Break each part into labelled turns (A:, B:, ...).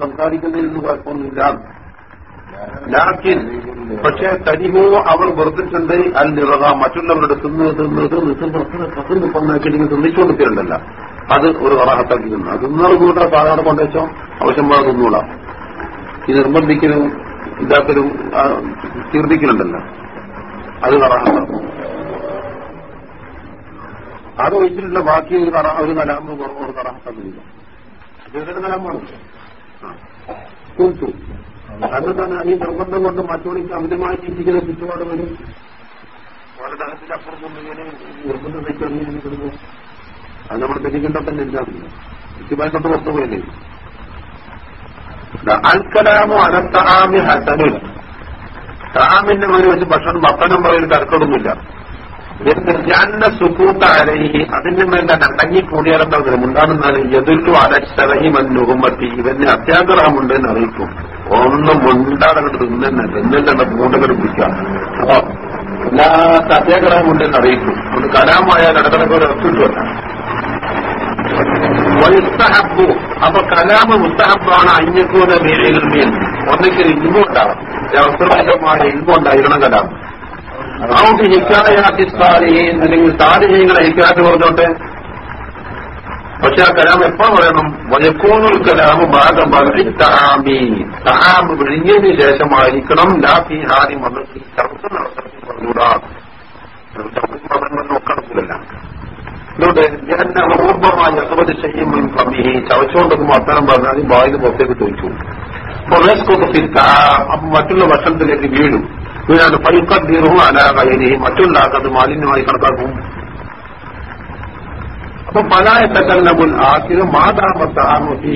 A: സംസാരിക്കുന്നതിൽ നിന്ന് കുഴപ്പമൊന്നുമില്ല. ലാക്കിൻ പക്ഷെ തനിമോ അവർ വെറുതെ അൽ നിറക മറ്റുള്ളവരുടെ തിന്ന് തിന്ന് തിന്ന് തിന്ന് കത്തുന്നു പന്നാക്കിയിട്ട് തിന്നിച്ചുകൊണ്ടിരിക്കലുണ്ടല്ല അത് ഒരു കറാഹത്താക്കി തിന്നു അത് തിന്നാൽ കൂട്ടാ സാധാരണ കൊണ്ടുവച്ചോ പോലെ തിന്നൂടാ. ഈ നിർബന്ധിക്കലും ഇതാക്കലും തീർത്തിക്കലുണ്ടല്ലോ അത് കറാഹത്താക്കും അത് ഒഴിച്ചിട്ടുള്ള ബാക്കി ഒരു കറ ഒരു കലാമ് ഒരു കറാഹത്താക്കുന്നില്ല ഇതൊരു കലാമാണ് കുറിച്ചു തന്നെ ഈ നിർബന്ധം കൊണ്ട് മറ്റോണിക്ക് അമിതമായി ചിന്തിക്കുന്ന ചുറ്റുപാട് വരും. വളരെ തലത്തിലപ്പുറം ഇങ്ങനെ നിർബന്ധം കിടന്നു. അത് നമ്മൾ തെറ്റിക്കേണ്ട തന്നെ ഇല്ലാതില്ല ചുറ്റുപാട് തൊട്ട് പുറത്തു പോയല്ലേ? അൽക്കലാമോ അനത്താമി ഹസനുൽ. താമിന്റെ പേര് വെച്ച് ഭക്ഷണം ഭക്ഷണം പറയൽ തർക്കമൊന്നുമില്ല. ജന്ന സുക്കൂത്ത അലഹി അതിന്റെ മേലെ അടങ്ങി കൂടിയാലെന്താ ഉണ്ടാകുന്നാൽ എതിർത്തു അലച്ചറഹി മന്നുഹുമത്തി ഇവന് അത്യാഗ്രഹമുണ്ട് എന്ന് അറിയിക്കും. ഒന്നും മുണ്ടാടങ്ങട്ട് തിന്നെ തിന്നിട്ടുള്ള മൂണ്ടകൾ പിടിക്കാം എല്ലാത്ത എല്ലാ അത്യാഗ്രഹമുണ്ട് എന്ന് അറിയിക്കും. അത് കലാമായാൽ ഇടക്കിടക്ക് ഒരു ഒത്തിട്ടുമല്ല മുസ്തഹബു അപ്പൊ കലാമ് മുസ്തഹബാണ് അഞ്ഞക്കൂല മേലയിൽ മീൻ ഒന്നിക്കൽ ഇൽമുണ്ടാവും അവസരമായ ഇൽമുണ്ടായിരുന്നു കലാം അതുകൊണ്ട് ഹിക്കായാത്തി സാലിഹീൻ അല്ലെങ്കിൽ സാലിഹീങ്ങളെ ഹിക്കാറ്റ് പറഞ്ഞോട്ടെ? പക്ഷെ ആ കലാം എപ്പോ പറയണം? വയക്കൂനുൽ കലാം ഭാഗം താമി ശേഷമായിരിക്കണം ലാഫി ഹാരി മതത്തിൽ ചർച്ച അവസരത്തിൽ പറഞ്ഞുകൂടാ? നോക്കണത്തില്ല ഇതുകൊണ്ട് ഞാൻ അപൂർവമായ അസുപതി ചെയ്യുമ്പോൾ കമ്മി ചവച്ചുകൊണ്ടൊന്നും അത്തരം പറഞ്ഞാൽ ബാഗ് പുറത്തേക്ക് ചോദിച്ചു. അപ്പം മറ്റുള്ള ഭക്ഷണത്തിലേക്ക് വീഴും വീഴാണ്ട് പൈക്കീറും അലാകയനെയും അത് മാലിന്യമായി കണക്കാക്കും അപ്പൊ പലായത്തക്കല്ല മുൻ ആക്കിലും മാതാമത്താമത്തി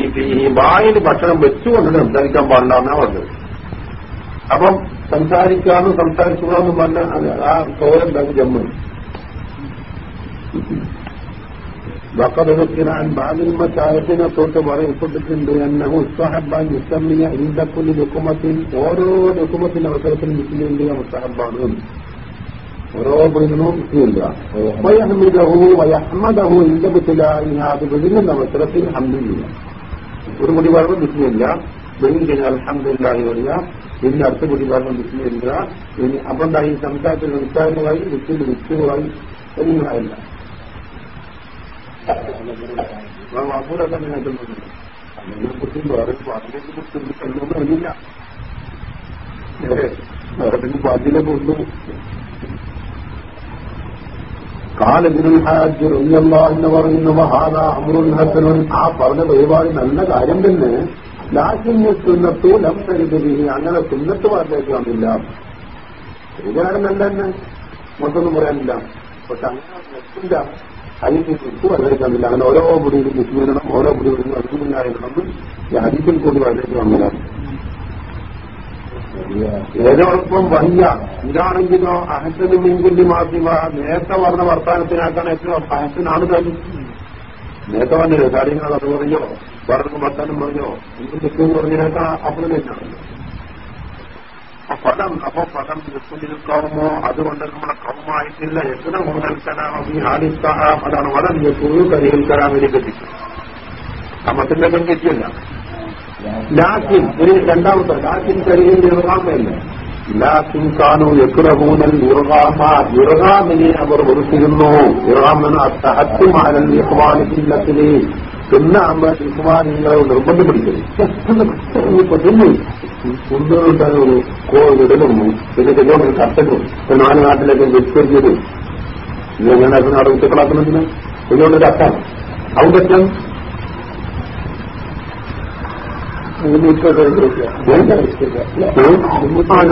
A: വായിൽ ഭക്ഷണം വെച്ചുകൊണ്ട് സംസാരിക്കാൻ പാടില്ല എന്നാ പറഞ്ഞത്. അപ്പം സംസാരിക്കാന്ന് സംസാരിച്ചു പറഞ്ഞ ആ തോരൻ ജമ്മു وقد ذكر عن بعض المشايخ തൊട്ട് പറയപ്പെട്ടിട്ടുണ്ട് അന്നഹു മുസ്തഹബാൻ യുസമ്മിയ ഇന്ദ കുല്ലി ലുക്കുമത്തിൽ ഓരോ ലുക്കുമത്തിന്റെ അവസരത്തിൽ മുസ്ലിമിന്റെ മുസ്തഹബാണ് ഓരോ വീടിനും മുസ്ലിമില്ല വയഹമിദഹു വയഹമ്മദഹു ഇന്ദ ബുത്തിലായി അത് വിഴുങ്ങുന്ന അവസരത്തിൽ ഹമ്ദില്ല ഒരു കുടി പറഞ്ഞു മുസ്ലിമില്ല വിഴുങ്ങി കഴിഞ്ഞാൽ അലഹമില്ലാഹി വരിക പിന്നെ അടുത്ത കുടി പറഞ്ഞു മുസ്ലിമില്ല ഇനി അപ്പം എന്താ ഈ സംസാരത്തിൽ നിസ്സാരമായി മുസ്ലിം വിറ്റുകളായി എന്നിങ്ങനെയായില്ല വാപ്പൂരൊക്കെ നിൽക്കുന്നുണ്ട് അങ്ങനെ കുറിച്ച് വേറെ അതിലേക്ക് ചിന്തിക്കൊന്നും ഇല്ല വേറെ പാതിയിലേക്ക് കൊണ്ടു കാലബിനുൽ ഹാജ് റളിയല്ലാ എന്ന് പറയുന്ന മഹാദ അമറുൽ ഹസനുൻ ആ പറഞ്ഞ പരിപാടി നല്ല കാര്യം തന്നെ ലാശന്യ സുന്നത്തു ലം തരുതി അങ്ങനെ സുന്നത്ത് പറഞ്ഞേക്ക് വന്നില്ല ശരിയാണ് നല്ല തന്നെ മൊത്തമൊന്നും പറയാനില്ല പക്ഷെ അങ്ങനെ അതിന് ഇപ്പൊ വരേക്കുന്നില്ല അങ്ങനെ ഓരോ മുടിയിലും മുസ്ലിമിനും ഓരോ മുടിയിലും അർജുനായിരുന്നു ഈ ഹരിപ്പിൽ കൂടി വരേക്ക് വന്നില്ല ഏതോടൊപ്പം വയ്യ ഇതാണെങ്കിലോ അഹസനും മീൻകുല്ലി മാധ്യമ നേരത്തെ പറഞ്ഞ വർത്താനത്തിനാക്കാൻ ഏറ്റവും അഹസനാണ് കാര്യം നേരത്തെ പറഞ്ഞില്ലേ കാര്യങ്ങൾ അത് പറഞ്ഞോ? പറഞ്ഞു വർത്താനം പറഞ്ഞോ? എന്ത് തെറ്റെന്ന് പറഞ്ഞതിനേക്കാൾ അപ്പുറം തന്നെയാണല്ലോ പദം അപ്പൊ പദം നിൽക്കുന്നിരിക്കാവുമോ അതുകൊണ്ട് നമ്മുടെ കൗമായിട്ടില്ല എത്ര മുതൽ കലാമി അതാണ് വലം യസൂർ കരികൾ കലാമിലേക്ക് എത്തിക്കും അമ്മത്തിന്റെ പെൺകെറ്റിയല്ല ലാക്കിൻ ഒരു രണ്ടാമത്തെ ലാക്കിൻ കരികൾ ഇറങ്ങാമല്ല ലാക്കിൻ കാണു മൂന്നൽ ഇറങ്ങാമ ഇറങ്ങാമിനെ അവർ വെറുത്തിരുന്നു. ഇറങ്ങാമെന്ന് അത്തഹത്തുമാനൽ ഇഹ്വാനിക്കില്ലത്തിലെ പിന്നെ അമ്മ നിങ്ങളെ നിർബന്ധം പിടിക്കരുത് കുണ്ടുകളുണ്ടായ ഒരു കോവിടലും പിന്നെ ചെല്ലോണ്ട് കർഷകരും ഇപ്പൊ നാല് നാട്ടിലേക്ക് വിസ്തരിച്ചത്. ഇതെങ്ങനെ നാട് കുട്ടികളാക്കുന്നതിന് ചെല്ലോണ്ട് കട്ടാണ് അവൻ പറ്റും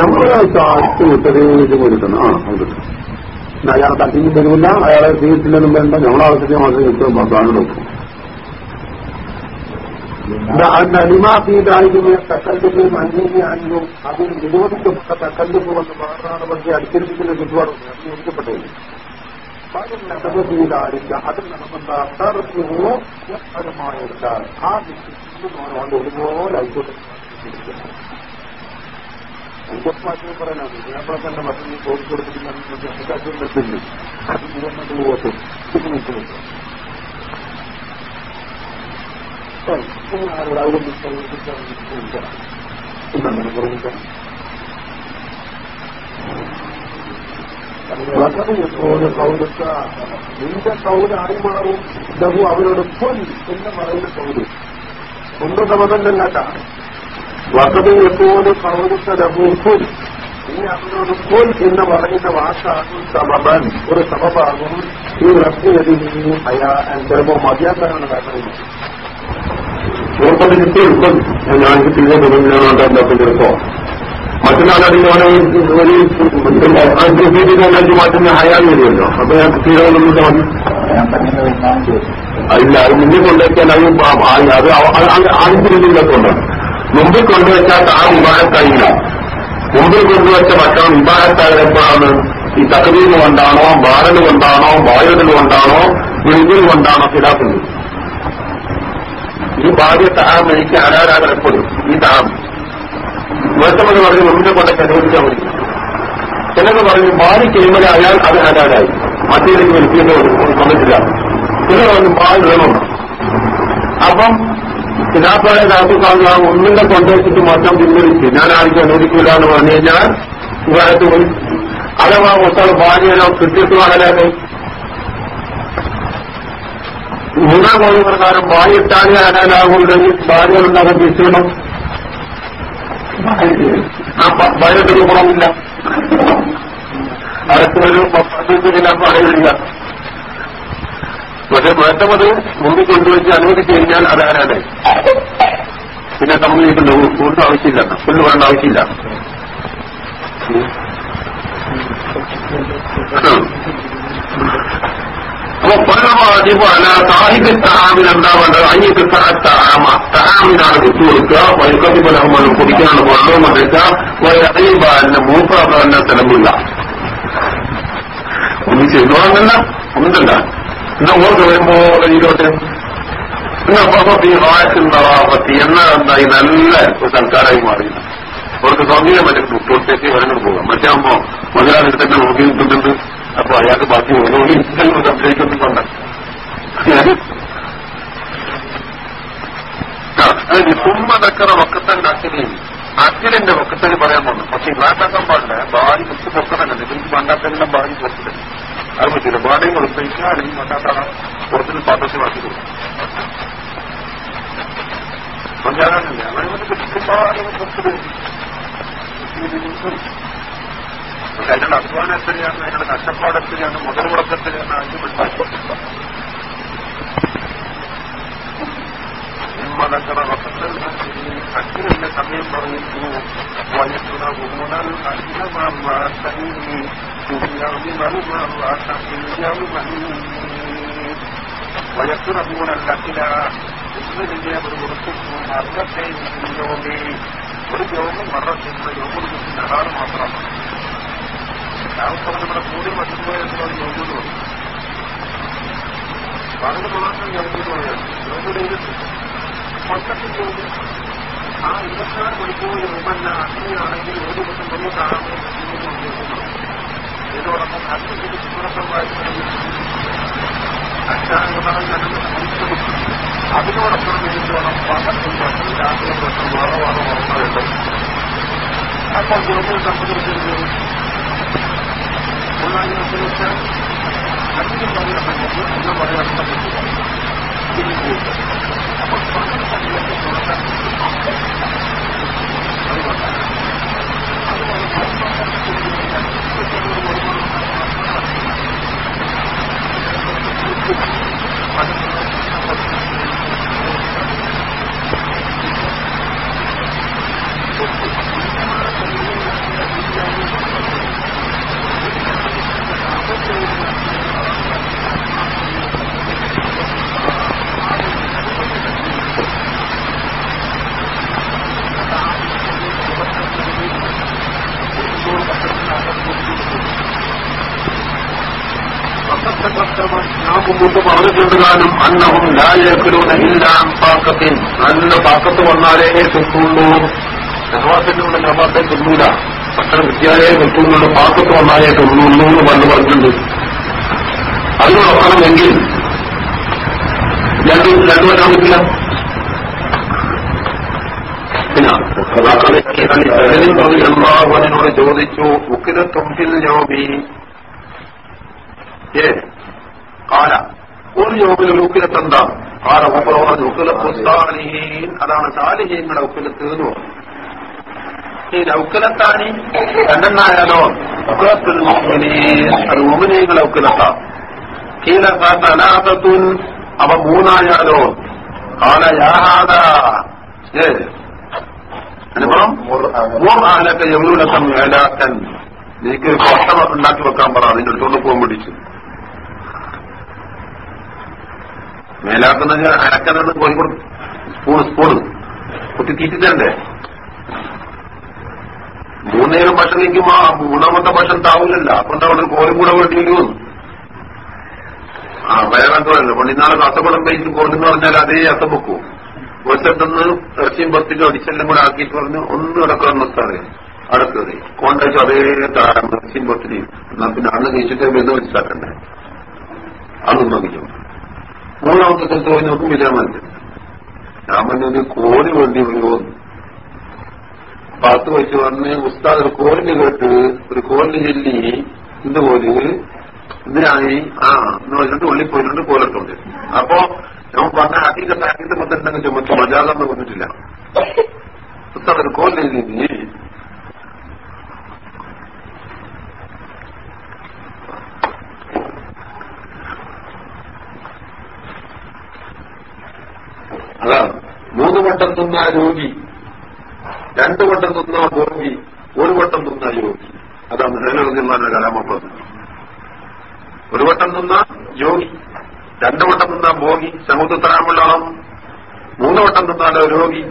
A: നമ്മളെ അടുത്ത് ആ അയാളെ തട്ടിക്ക് തരുമില്ല അയാളെ സ്വീകരിച്ചില്ലെന്നും വേണ്ട. ഞങ്ങളാവശ്യത്തെ മാത്രം കിട്ടും സാധനം നോക്കും അലിമാഫീതായിരുന്നു തക്കല്ലുകൾ മഞ്ഞിനെ അന്നും അതിൽ നിരോധിക്കപ്പെട്ട തക്കല്ലുകൾ വന്ന് മാറാണ് പക്ഷേ അനുസരിപ്പിക്കുന്ന ചുറ്റുപാടുണ്ട് അത് നിരോധിക്കപ്പെട്ടത് ായിരിക്കാം അതിൽ നടക്കുന്ന അർത്ഥമോ ഫലമായെടുത്താൽ ആ കൊണ്ട് ഒരുപോലെ ആയിക്കോട്ടെ നേപ്പാളെ തന്നെ മറ്റൊന്ന് കോഴിക്കോട് കൊടുത്തിട്ടുണ്ട് അത് മുഹമ്മദ് പോകട്ടെ
B: ആരോട് അവരൊന്നും ഇന്നങ്ങനെ പറഞ്ഞിട്ട് കൗലക്ക നിന്റെ ആയി മാറും ലഘു അവരോട് പൊൻ എന്ന് പറയുന്ന കൗൽ ഒന്നും സമതല്ലല്ലാത്ത വസതി എപ്പോഴും കൗലക്ക ലഹു പൊൻ ഇനി അവരോട് പൊൻ എന്ന് പറയുന്ന വാക്കാകും സമതൻ ഒരു സമഭാഗം ഈ റബ്ബിയതിനെയും അയാ ചിലപ്പോ മതിയാക്കാനാണ് കാരണം
A: ഓർമ്മ കിട്ടിയെടുക്കും ഞാൻ കിട്ടിയ തുടങ്ങിയാണ് ചിലപ്പോ മറ്റൊരാളടിയാണ് ഒരു മാറ്റുന്ന ഹയാൽ വരുമല്ലോ അപ്പൊ ഞാൻ തീരുമാനം മതി അല്ല അത് മുന്നിൽ കൊണ്ടുവച്ചാൽ അത് അത് ആദ്യത്തിലൊക്കെയുണ്ട് മുമ്പിൽ കൊണ്ടുവച്ചാൽ ആ വിവാഹത്തായില്ല മുമ്പിൽ കൊണ്ടുവച്ച ഭക്ഷണം വിവാഹത്തായപ്പോഴാണ് ഈ തകതിയിൽ കൊണ്ടാണോ ബാലന് കൊണ്ടാണോ വായുവിൽ കൊണ്ടാണോ വിളിഞ്ഞിൽ കൊണ്ടാണോ ഹിലാക്കുന്നത് ഈ ഭാര്യ താം എനിക്ക് അനാരാധന എപ്പോഴും ഈ താം വേണ്ടമെന്ന് പറഞ്ഞ് ഒന്നിനെ കൊണ്ടൊക്കെ അനുവദിച്ചാൽ മതി. ചിലത് പറഞ്ഞു ഭാര്യ ചെയ്യുമ്പോൾ അയാൾ അത് ഹലാലായി മറ്റേതിലേക്ക് വലിക്കേണ്ടി വന്നിട്ടില്ല ചിലർ പറഞ്ഞു ഭാര്യ വേണം അപ്പം ചിലാപ്പാടെ കാണുക ഒന്നിന്റെ കൊണ്ടുവച്ചിട്ട് മൊത്തം പിൻവലിച്ച് ഞാൻ ആർക്കും അനുവദിക്കില്ല എന്ന് പറഞ്ഞു കഴിഞ്ഞാൽ ഇവരത്ത് പോയി. അഥവാ മൊത്തം ഭാര്യനോ കൃത്യത്വം ഹലാലായി മൂന്നാം കോഴി പ്രകാരം വായിട്ടാലേ ഭാര്യ ഉണ്ടാകാൻ വിശ്രമം. ആ ഭയത്തിന് ഗുണമില്ല അടുത്തൊരു പദ്ധതിയിലാണ് അറിയില്ല പക്ഷെ വേണ്ടത് മുമ്പിൽ കൊണ്ടുവച്ച് അനുവദിച്ചു കഴിഞ്ഞാൽ അത് ആരാണ് പിന്നെ കമ്മ്യൂണിറ്റിന്റെ കൂടുതൽ ആവശ്യമില്ല. പുല്ല് വേണ്ട ആവശ്യമില്ല. അപ്പൊ പരമാധിപ അല്ല സാഹിത്യ തഹാമിന് എന്താ വേണ്ടത് അയ്യക്ക് തഹാമ തഹാമിനാണ് വിട്ടു കൊടുക്കുക. വൈക്കത്തിപ്പലഹമ്മൾ കുടിക്കാണ് കൊണ്ടുവന്നിട്ട് ഒരറിയുമ്പോ മൂപ്പ തന്നെ സ്ഥലമില്ല ഒന്നും ചെയ്തോളന്നല്ല ഒന്നുമില്ല എന്നാ ഓർക്ക് വരുമ്പോ ഇതിലോട്ട് എന്നാ പപ്പത്തി ഹായത്തിനുണ്ടാവാത്തി എന്നാ എന്തായി? നല്ല സർക്കാരായി മാറിയില്ല അവർക്ക് സ്വാധീനം മറ്റേ തൊട്ടേക്ക് വരണം പോകാം. മറ്റേ ആകുമ്പോ മുതലാളിയുടെ നോക്കി നിൽക്കുന്നുണ്ട് അപ്പൊ അയാൾക്ക് ബാക്കി ഒന്നുകൂടി സംശയിക്കൊന്നും സംശയിക്കുന്നുണ്ട് തുമ്മ തക്കറ വക്കത്തന്റെ അച്ഛനെയും അച്ഛലിന്റെ വക്കത്തന് പറയാൻ പോകുന്നു പക്ഷെ ഇല്ലാത്താക്കാൻ പാടില്ല. ഭാര്യ കുറച്ച് പൊക്കത്തന്നെ. നിങ്ങൾക്ക് മണ്ടാത്തെല്ലാം ഭാര്യ പുറത്തില്ല അത് പറ്റില്ല ഭാര്യയും കൊടുത്തേക്ക് അല്ലെങ്കിൽ മണ്ടാത്താണ് പുറത്തിന് പാത്രത്തിൽ വാക്കി കൊടുക്കും. പഞ്ചായത്തില്ല അവരെ കൃത്യമായി പുറത്ത് അതിനുള്ള അധ്വാനം എത്രയാണ് അതിനുള്ള കഷ്ടപ്പാട് എത്രയാണ് മുതൽ മുടക്കത്തിലാണ് അതിന് മനസ്സിലാക്കിയിട്ടില്ല അച്ഛനെന്റെ സമയം പറയുന്നു വയസ്സുന ഗുണൽ വയസ്സുന ഗുണല്ലത്തില ഇന്നലെ ഒരു കൊടുക്കും അർദ്ധത്തെ യോഗി ഒരു യോഗം മറക്കുന്ന യോഗം നഹാറ് മാത്രമാണ് രാവിലെ നമ്മുടെ കൂടി മറ്റുപോയ യോഗം വളരെ മാത്രം യോഗം പറയാം യോഗം മൊത്തത്തിൽ യോഗം ആ ഇരുപത്തിനാല് മണിക്കൂർ യോഗമല്ല അങ്ങനെയാണെങ്കിൽ ഒരു ദിവസം വലിയ കാണാൻ ഇതോടൊപ്പം അച്ഛന്റെ സുപ്രസംവാദിക്കുന്നത് അതിനോടൊപ്പം വേണ്ടിയോളം പകർത്തും പറ്റും രാത്രി പ്രശ്നം വളവാണ് ഉറപ്പുണ്ട് അപ്പോൾ ജോലിയെ സംബന്ധിച്ചിരുന്നത് ഒന്നാം വെച്ചാൽ അധികം പറയാൻ പറ്റും എന്ന് പറയാൻ പറ്റില്ല അപ്പോൾ പകൽ സമയത്ത് തുറക്കാൻ മുമ്പ് പറഞ്ഞിട്ടുണ്ട് കാലം അന്നവും ലാലേക്കലും എല്ലാം പാക്കത്തിൽ നല്ല പാക്കത്ത് വന്നാലേ കിട്ടുള്ളൂ. നവാസിനുള്ള നവാസെ തിന്നൂല ഭക്ഷണം കിട്ടിയാലേ കിട്ടുന്നുണ്ട് പാക്കത്ത് വന്നാലേ തിന്നുള്ളൂ എന്ന് പണ്ട് പറഞ്ഞിട്ടുണ്ട്. അതിനോടൊപ്പമെങ്കിൽ രണ്ടും രണ്ടു വരാൻ പറ്റില്ല ചോദിച്ചു ഉക്കിലെ തുമ്പിൽ യോബി ഏ ഒരു ജോബിൽ ഒരു ഉക്കിലത്തെന്താ കാല ഉപ്പറോട് ഉക്കിലത്തുസാലിഹീൻ അതാണ് സാലിഹീങ്ങളുടെ ഉക്കിലത്ത് എന്ന് പറഞ്ഞു ഈ രണ്ടെണ്ണായാലോ? അത് മുഅ്മിനീങ്ങളുടെ ഉക്കിലെത്താം കീല അവ മൂന്നായാലോ? കാല യാഹാദ അനുഭവം? യമുലക്കം വേലാക്കൻ നീക്ക് കൊട്ട ഉണ്ടാക്കി വെക്കാൻ പറ. അതിന്റെ അടുത്തോണ്ട് പോകാൻ പിടിച്ചു മേലാക്കുന്ന അരക്കുന്നത് കോഴിക്കോട് സ്പൂൺ സ്പൂൺ കുട്ടി തീറ്റിത്തരണ്ടേ? മൂന്നേരം ഭക്ഷണം കഴിക്കുമ്പോ ആ മൂന്നാമത്തെ ഭക്ഷണം താവില്ലല്ല അപ്പൊ എന്താ അവിടെ കോലും കൂടെ വേണ്ടി വരുമോ ആ വയറാക്കുമല്ലോ പണ്ടിന്നാളെ കസപ്പടം പേജിൽ കോലെന്ന് പറഞ്ഞാൽ അതേ അസം വെക്കൂ. ഒറ്റത്തുനിന്ന് ഇറച്ചിയും പത്തിലും അടിച്ചെല്ലാം കൂടെ ആക്കിയിട്ട് പറഞ്ഞു ഒന്നും കിടക്കുന്ന സാറേ അടുത്തത് കോണ്ടു അതേ താരം ഇറച്ചിയും പത്തിനെയും പിന്നെ അന്ന് കഴിച്ചിട്ട് ബന്ധം വെച്ചാക്കണ്ടേ അതൊന്നും നോക്കിക്കും മൂന്നാമത്തെ സ്ഥലത്ത് പോയി നോക്കും വിജയമല്ല രാമനൊരു കോൽ വേണ്ടി പോകുന്നു പത്ത് വെച്ച് പറഞ്ഞ് ഉസ്താദ് ഒരു കോലിന് കേട്ട് ഒരു കോലിന് ചെല്ലി എന്ത് പോലെ ഇതിനായി ആ എന്ന് പറഞ്ഞിട്ട് ഉള്ളിൽ പോയിട്ടുണ്ട് കോലട്ടുണ്ട് അപ്പോ ഞാൻ പറഞ്ഞ അതിന്റെ അതിന്റെ മൊത്തം ചുമത്ത് മജാതെന്ന് പറഞ്ഞിട്ടില്ല. ഉസ്താദ് ഒരു കോലിന് ചൊല്ലി അതാണ്. മൂന്ന് വട്ടം തിന്ന രോഗി രണ്ടു വട്ടം തിന്ന ഭോഗി ഒരു വട്ടം തിന്ന യോഗി അതാണ് ഹേലറിഞ്ഞാന്റെ കലാമപ്പം ഒരു വട്ടം തിന്ന യോഗി രണ്ടു വട്ടം തിന്ന ഭോഗി സമുദ്രത്തരാമുള്ള മൂന്ന് വട്ടം തിന്നാലോ രോഗി.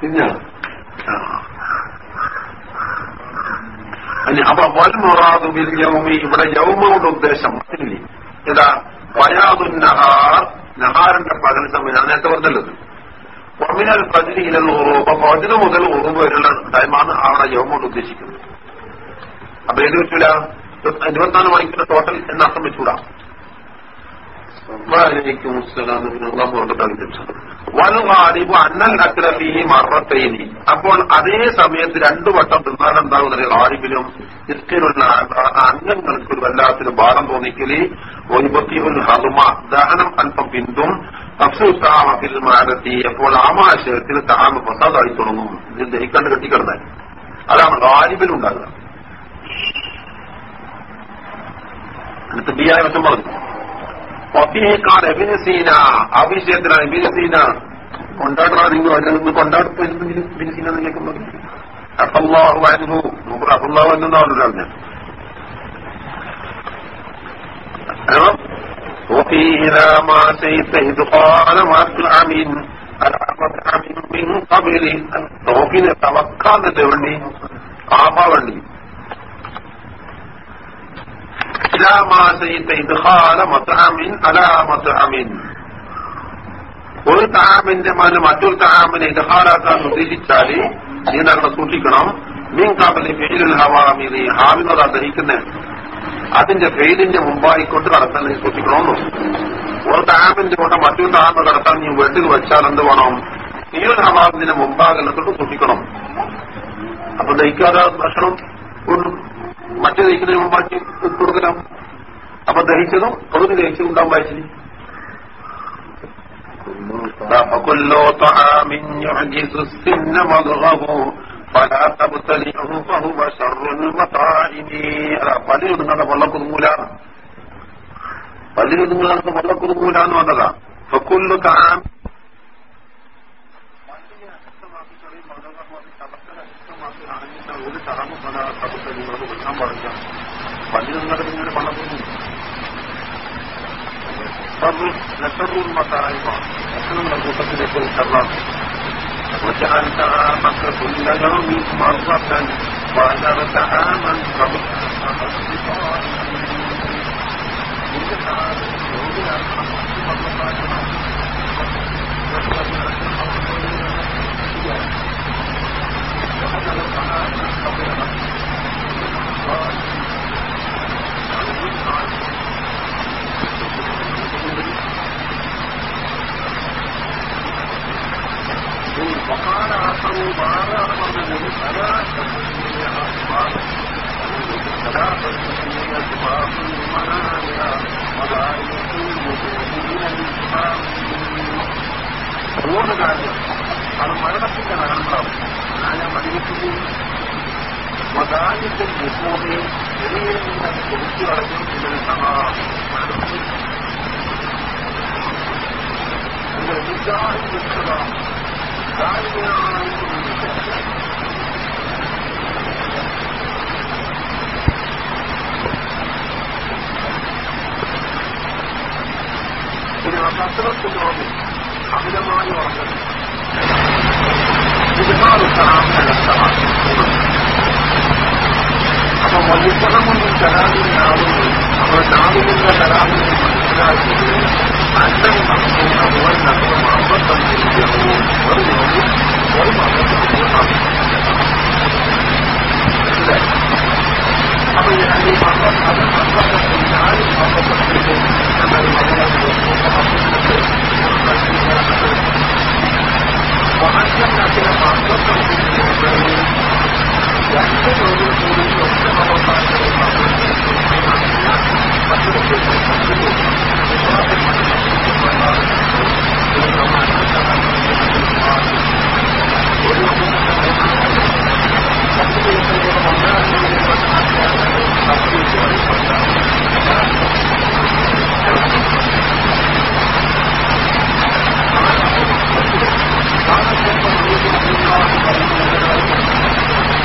A: പിന്നെ അപ്പൊ വൽ മൊറാദു ബിൽ യൗമി ഇവിടെ യൗമ കൊണ്ട് ഉദ്ദേശം ഇല്ലേ ഇതാ വയാദുൻ നഹാർ നഹാറിന്റെ പകൽ സമയം ഞാൻ നേരത്തെ പറഞ്ഞല്ലോ ഒമിനൽ പതിരിയിലെന്ന് ഉറവ് അപ്പൊ പതിന് മുതൽ ഉറവ് വരെയുള്ള ടൈമാണ് അവിടെ യോഗം കൊണ്ട് ഉദ്ദേശിക്കുന്നത്. അപ്പൊ ഏത് പറ്റൂല ഇരുപത്തിനാല് മണിക്കൂർ ടോട്ടൽ എന്നർത്ഥം വെച്ചൂടാ. അപ്പോൾ അതേ സമയത്ത് രണ്ടു വട്ടം തിന്നാലുണ്ടാകുന്ന ആരിബിലും ഇസ്കിലുള്ള അംഗങ്ങൾക്ക് ഒരു വല്ലാത്തൊരു ഭാരം തോന്നിക്കലി. ഒൻപത്തിയുൽ ഹറുമ ദഹനം അല്പം പിന്തും. അഫ്സുസാമത്തിൽ മാരത്തി അപ്പോൾ ആമാശയത്തിൽ താമ പ്രസാദായി തുടങ്ങും. ഇത് ദഹിക്കണ്ട് കെട്ടിക്കിടന്നാൽ അതാണ് ആരിബിലുണ്ടാകുക എന്നിട്ട് ബിയായ വശം പറഞ്ഞു. ഒഫിയേക്കാൾ എബിന് സീന ആ വിഷയത്തിലാണ് എബിന് സീന കൊണ്ടാടണം നിങ്ങൾ അതിൽ കൊണ്ടാടുമ്പോൾ എബിന് സീന നിൽക്കുന്നത് അഫല്ലാഹു അനുഭവ നമുക്ക് അഫല്ലാഹു എന്നാണ് ഒരാളിന് وفيه إذا ما سيت إدخال مطعم على مطعم من قبل നോക്കിന് തവക്കാന്നിട്ട് വേണ്ടി ആമ വേണ്ടി ഒരു താമിന്റെ മന മറ്റൊരു താമിനെ ഇടഹാലാക്കാൻ ഉദ്ദേശിച്ചാൽ നീ നല്ല സൂക്ഷിക്കണം. മീൻ കാപ്പലി ഫെയിലുൽ ഹവാമിനി ഹാവിനോട് ദഹിക്കുന്ന അതിന്റെ ഫെയിലിന്റെ മുമ്പായിക്കൊണ്ട് കടത്താൻ നീ സൂക്ഷിക്കണമെന്നു. ഒരു താമിന്റെ കൊണ്ട് മറ്റൊരു താമ കടത്താൻ നീ വീട്ടിൽ വെച്ചാൽ എന്ത് വേണം? ഫെയിലുൽ ഹവാമിന്റെ മുമ്പാകലത്തോട്ട് സൂക്ഷിക്കണം. അപ്പൊ ദഹിക്കാതെ ഭക്ഷണം മറ്റു ദഹിക്കുന്നതിന് മുമ്പാക്കി കൊടുക്കണം അപ്പൊ ദഹിച്ചതും തൊഴിൽ ദഹിച്ചതും ഉണ്ടാവും വായിച്ചിന് فكل طعام يعجز السن مضغه فلا تبتلعه فهو شر المطاعم പല്ലിലൊതുങ്ങാതെ വെള്ളക്കുതുങ്ങൂലാണ് പല്ലിലൊതുങ്ങാതെ വെള്ളക്കുതുങ്ങൂലാന്ന് പറഞ്ഞതാ ഫക്കുല്ലു താം ഒരു ഞാൻ പറഞ്ഞ പള്ളി നിന്നൊക്കെ ഇങ്ങനെ പണപ്പെടുന്നു ൂർമത്തായ്മ അത് മരണത്തിന്റെ നഗരങ്ങളാവും ഞാൻ ഞാൻ പഠിപ്പിക്കുന്നു وذلك الوصول دليل من الذكر لكم من السماء الذي دعا إلى السماء دعا إلى إذا قصرت الأرض حمل ما يعلم إذا قالوا السلام على السلام അപ്പൊ വലുപ്പണമൊന്നും കലാമിനാവുന്നു അപ്പോൾ നാവിന്റെ കലാമിനെ മനസ്സിലാക്കിയത് അന്നം നടത്തുന്ന ഒരു നഗരം അമ്പത്തഞ്ചിരിക്കുന്നു ഒരു യോഗി ഒരു മതത്തിൽ അപ്പൊ ഞാൻ ഈ മതം അത് മതത്തിൽ ഞാനും മതത്തിൽ എന്നാൽ വാഹനത്തിലെ മതത്തിൽ രണ്ട് ജോലി കൂടി ഒറ്റ അപ്പം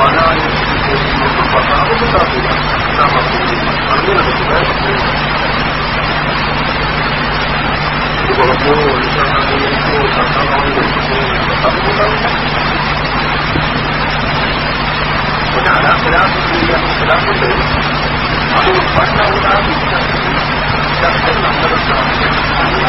A: ولا الفقهاء متابعين كما قلنا وجعل خلاف خلاف الليل أو الفجر أو العافية تحصل على الصلاة أن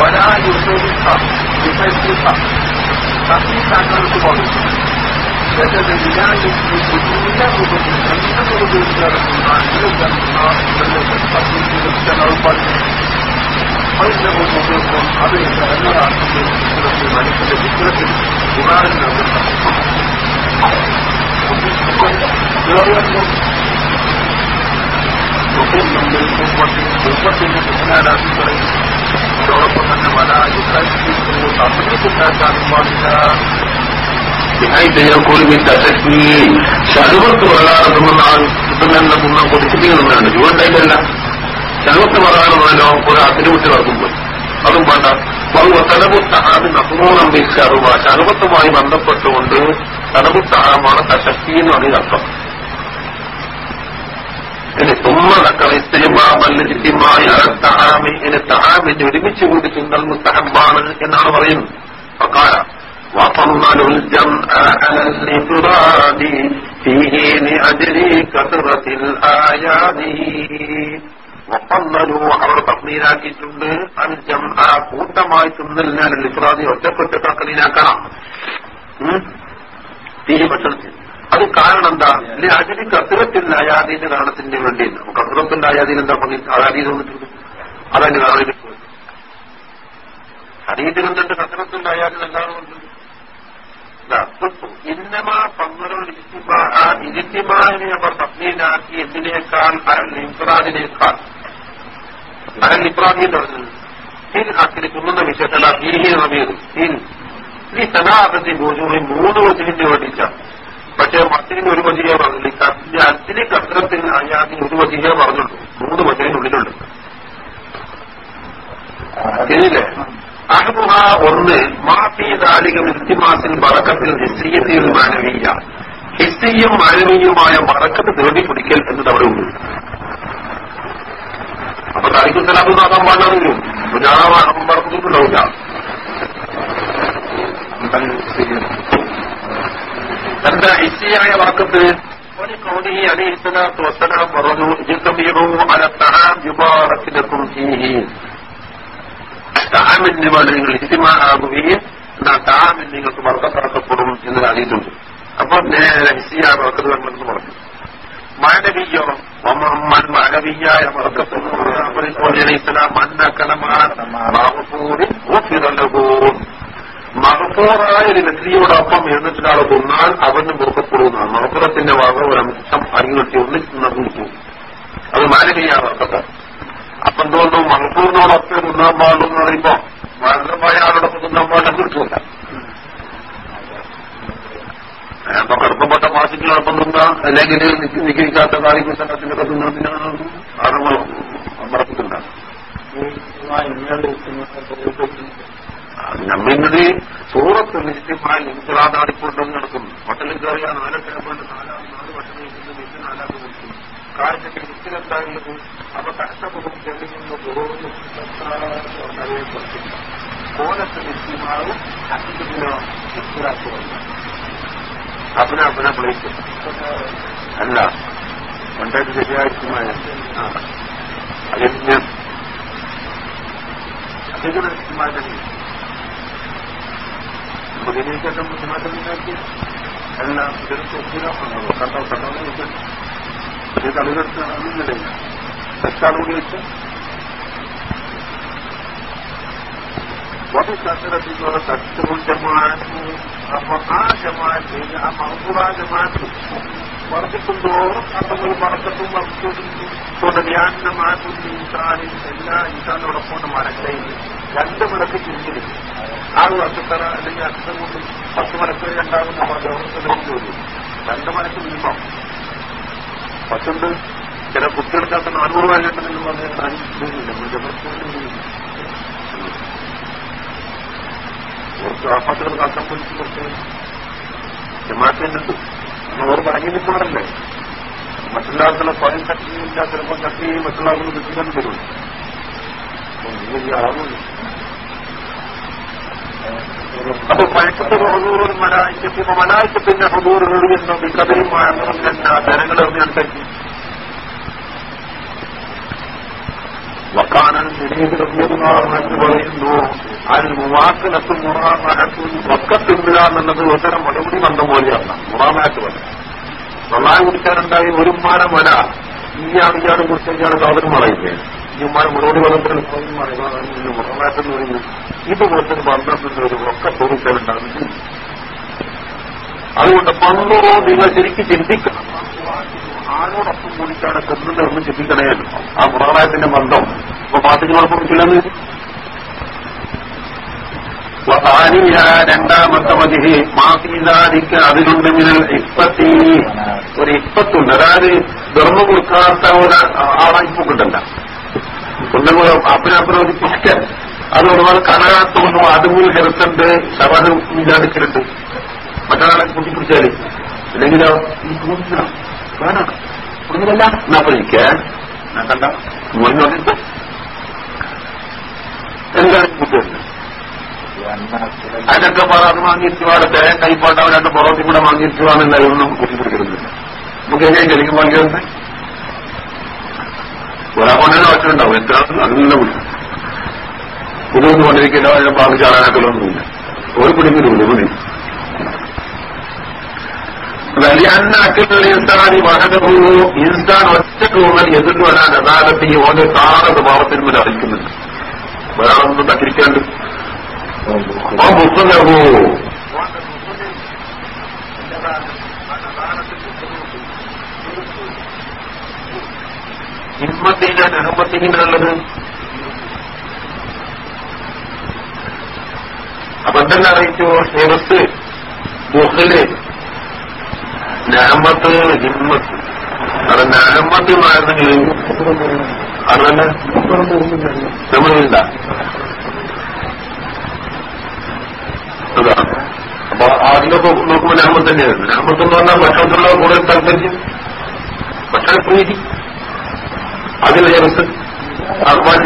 A: ولا يصدق بفجرك
B: حقيقة الكبر جسد بلاد في سجون يغضب الجميع يغضب الجرح مع يغضب النار بلد القصيد يغسل القلب فإنه مضر عليك أن نرى في سورة الملك الذي سورة وما لنا
A: بالحق ബിഹൈബിയർക്കുറിവി തസസ്മി ശതപത്ത് പറയാറുണ്ടെന്നാണ് ഇപ്പം മുന്നോ കൊടുക്കുന്നതാണ് ജോലിയില്ല ശതപത്ത് പറയാറുണ്ടല്ലോ ഒരു അതിനുവിട്ട് നടക്കുമ്പോൾ അതും വേണ്ട വറുവ തലപുത്ത ആദ്യം അപൂർണം വീശാറുക ശതപത്തുമായി ബന്ധപ്പെട്ടുകൊണ്ട് തലമുത്തഹാമാണ് തശക്തി എന്ന് പറയുന്ന അർത്ഥം ഇനി തുമ്മലക്കറിസ്തിമാമല്ലിമായ തഹാമി ഇനി തഹാമിന് ഒരുമിച്ച് കൂടി തിന്നൽ മുത്തഹബാണ് എന്നാണ് പറയുന്നത് പ്രകാര وطمنوا الجمع على الانفراد فيه لأجل كثرة الآيات വപ്പന്നലു അവർ തക്മീനാക്കിയിട്ടുണ്ട് അൽ ജം ആ കൂട്ടമായി തിന്നലിനാൽ ലിഫ്രാദി ഒറ്റപ്പെട്ട് തക്മീനാക്കണം തീ ഭക്ഷണത്തിൽ അത് കാരണം എന്താ? ഇല്ല അതിന് കസുരത്തിന്റെ അയാദീന്റെ കാരണത്തിന് വേണ്ടി കത്തിരത്തിന്റെ അയാദീൻ എന്താ പറഞ്ഞു അയാദീൻ വന്നിട്ടുണ്ട്. അതന്നെ കാണുന്നത് ഹരീതിൽ എന്തുണ്ട് കത്തിരത്തിന്റെ അയാദീൻ എന്താണ് പറഞ്ഞത് ഇന്നമാ ആ ഇരിത്തിമാനെ അവർ തസ്മീനാക്കി എന്തിനേക്കാൾ? അരൽ ഇൻഫ്രാദിനേക്കാൾ അരൽ ഇബ്രാഹിം പറഞ്ഞത്. കുന്നുന്ന വിശേഷല ഹീഹി റബീദ് ഹിൽ ഈ സനാഹത്തിന്റെ ഭൂജൂറി മൂന്ന് വചനത്തിന് വേണ്ടിയിട്ടാണ് പക്ഷേ മത്തിന് ഒരു വചനയെ പറഞ്ഞില്ല. അച്ഛന് കത്രത്തിന് അയാത്തിന് ഒരു വചനയെ പറഞ്ഞുള്ളൂ മൂന്ന് വചനത്തിനുള്ളിലുണ്ട് ശരിയില്ലേ അഹബുഹ ഒന്ന് മാഫി ദാലിക ഇസ്തിമാസിൽ വറക്കത്തിൽ ഹിസ്രിയത്തിൽ മാനവീയ. ഹിസ്റ്റിയും മാനവീയമായ വറക്കത്ത് തേടി പിടിക്കൽ എന്നത് അവിടെ ഉണ്ട്. അപ്പൊ താരിഖ് സലാബ് നോക്കാൻ പാടില്ലെങ്കിലും ഞാൻ പറക്കുന്നുണ്ടാവില്ല തന്റെ ഹിസ്രിയായ വാക്കത്ത് ولقوله عليه الصلاة والسلام ورجل اجتمعوا على الطعام يبارك لكم فيه താമിന് വേണ്ടി നിങ്ങൾ ഹിസിമാകുകയും എന്നാൽ താമിൽ നിങ്ങൾക്ക് വർദ്ധത്തിറക്കപ്പെടും എന്ന് അറിയിട്ടുണ്ട് അപ്പൊ നേരെ ഹിസിയ വർക്കത്ത് വേണമെന്ന് പറഞ്ഞു മാനവീയോ മൻ മാനവീയായ മഹപ്പൂറായ ഒരു വ്യക്തിയോടൊപ്പം എഴുന്നിട്ടാൾ കൊന്നാൽ അവന് മുറുക്കപ്പെടുന്നതാണ്. മഹപ്പുറത്തിന്റെ വക ഒരു അംശം അരിഞ്ഞെത്തി ഒന്നിച്ച് നിർമ്മിച്ചു. അത് മാനവീയ അർത്ഥത്തെ അപ്പൊ മഹപ്പൂറിനോടൊപ്പം കൊന്നാൻ തിന്നാൻ പാടും പറയുമ്പോ മരണമായ ആളോടൊപ്പം കൊന്നാൻ പാടാൻ കിട്ടില്ല അപ്പൊ കറുപ്പപ്പെട്ട മാസികളോടൊപ്പം നിന്ന അല്ലെങ്കിൽ നിഗ്രഹിക്കാത്ത സംഘത്തിന്റെ സംഘത്തിനൊക്കെ തിന്നതിനാണ് അറിവ് മറക്കത്തില്ല. നമ്മിന്നത് സൂറത്ത് നിശ്ചയമായ ഇൻസിറാദാടിക്കൊണ്ടെന്ന് നടക്കും. പട്ടണം കയറിയ നാല് ടേബിളിൽ നാലാം നാല് പ്ലേറ്റ് അല്ല പണ്ടായിട്ട് ശരിയായിട്ടുമായ അതിന് അതിന് മാറ്റം ബുദ്ധിമുട്ടൊക്കെ ബുദ്ധിമുട്ടുണ്ടാക്കി എല്ലാം ഇതൊരു ഒപ്പിനാണോ കണ്ടോ കണ്ടോ ഇത് കളികൾക്ക് അറിയുന്നില്ല തെറ്റാണ് ഉപയോഗിച്ച് വധു കസരത്തിലുള്ള തട്ടും ജമാഅത്തും അപ്പൊ ആ ജമാഅത്ത് ആ മഹബൂറ ജമാഅത്ത് വർദ്ധിക്കുന്തോറും അത്തങ്ങൾ മറക്കത്തും തുടങ്ങിയാന്ന മാറ്റും ഇൻസാനിൽ എല്ലാ ഇൻസാനോടൊപ്പം മരക്കയിൽ രണ്ട് മടക്ക് ചിന്തിക്കും ആറ് വർഷത്തറ അല്ലെങ്കിൽ അച്ഛൻ കൊണ്ട് പത്ത് മടക്ക് ഉണ്ടാകുന്ന ഗവൺമെന്റ് ജോലി. രണ്ട് മടക്ക് മിനിമം. പത്തുണ്ട്. ചില കുട്ടികൾക്കകത്ത് നാനൂറ് വാങ്ങിട്ടെന്ന് പറഞ്ഞാൽ കുറച്ച് ആഫാത്തുകൾ കാക്കാൻ പോയിട്ട് കുറച്ച് ജമാഅത്തിനുണ്ട്. നൂറ് പറഞ്ഞു നിൽക്കാറല്ലേ മറ്റുള്ളവർക്കുള്ള സ്വയം ശക്തിയില്ല ചിലപ്പോൾ ശക്തി മറ്റുള്ളവർക്കുള്ള വിജയം അപ്പൊ പഴക്കത്തെ ഹുദൂറും മലായിക്കത്തിന് മലായിക്കത്തിന്റെ ഹുദൂർ എഴുതുന്നു മിക്കതയും ജനങ്ങൾ എറിഞ്ഞനുസരിച്ച് വക്കാനൻ എന്ന് പറയുന്നു അതിൽ മുവാക്കിനത്തും മുറാമാറ്റും വക്കത്തില്ല എന്നത് ഒത്തരം മറുപടി വന്ന പോലെയാണ് മുറാമാറ്റ് വല നന്നായി കുടിക്കാനുണ്ടായി ഒരു മാന വല ഈയാണ് ഇയാളും കുറിച്ചാണ് സാധനം മറയില്ലേ ഉമ്മാരെ മറുപടി വന്നപ്പോൾ മുറമാറ്റെന്ന് പറഞ്ഞു ഇത് പോലത്തെ പന്ത്രണ്ട് ഒക്കെ തോന്നിച്ചാലുണ്ടാകുന്നു അതുകൊണ്ട് പന്തോ നിങ്ങൾ ശരിക്കും ചിന്തിക്കണം ആരോടൊപ്പം കൂടിയിട്ടാണ് കൊന്നുന്നതെന്ന് ചിന്തിക്കണേ ആ മുറമായത്തിന്റെ ബന്ധം ഇപ്പൊ പാട്ടുകളോടൊപ്പം ചില്ലെന്ന് വഹാനിയ രണ്ടാമത്തെ മതിഹി മാസീതാരിക്ക് അതിലുണ്ട് മിനൽ ഇപ്പത്തി ഒരു ഇപ്പത്തുണ്ട് അതായത് ധർമ്മം കൊടുക്കാത്ത ഒരു ആളായിപ്പോ കിട്ടണ്ട ഒന്നുകൂടെ അപ്പനപ്പുറം പിസ്കൻ അത് ഒരുപാട് കനകാത്തൊന്നും അതുപോലെ ഹെൽത്തുണ്ട് ശവനം വിചാരിക്കലുണ്ട് മറ്റൊരാളെ കൂട്ടിപ്പിടിച്ചാൽ. ഇല്ലെങ്കിലോ വേണം. കുടുങ്ങില്ല എന്നാ പഠിക്കേ കണ്ട. മുന്നോട്ട് എന്താണ് കുട്ടിയുണ്ട് അതിനൊക്കെ പറ അത് വാങ്ങിയിട്ടുവാണ് തേൻ കൈപ്പാട്ടാവ് രണ്ട് പൊറോട്ടി കൂടെ കുട്ടി കൂട്ടിപ്പിടിക്കുന്നില്ല നമുക്ക് എങ്ങനെ ജനിക്കും വാങ്ങിയത് ആവശ്യം ഉണ്ടാവും എത്ര നല്ല കുടി പുതുവെന്ന് കൊണ്ടിരിക്കുന്ന അതിനെ പാമ്പ് ചാടാനാക്കലൊന്നുമില്ല ഒരു പിടിക്കുന്നുണ്ട് കുടി ഇൻസാനി വഹനഭൂ ഇൻസാൻ ഒറ്റക്കൂടൽ എതിർന്നു വരാൻ അദാലത്ത് ഈ ഓന്റെ താറ സ്വഭാവത്തിന് മുന്നിൽ അറിയിക്കുന്നുണ്ട് ഒരാളൊന്നും തട്ടിരിക്കാണ്ട് മുസ്ലഹു ഹിമ്മത്തിന്റെ അഹമ്മത്തിനുള്ളത് എന്തെല്ലാം അറിയിച്ചു ഹിറസ് മുഹൽ നഹമ്മത്ത് ഹിമ്മത്ത്. അത് നഹമ്മത്ത് മാറുന്നെങ്കിൽ അത് തന്നെ? നമ്മളില്ല അതാണ് അപ്പൊ ആദ്യമൊക്കെ നോക്കുമ്പോൾ നഹമ്മത്ത് തന്നെയായിരുന്നു. നഹമ്മത്ത് എന്ന് പറഞ്ഞാൽ ഭക്ഷണത്തിലുള്ള കൂടുതൽ താല്പര്യം. ഭക്ഷണപ്രീതി. അതിൽ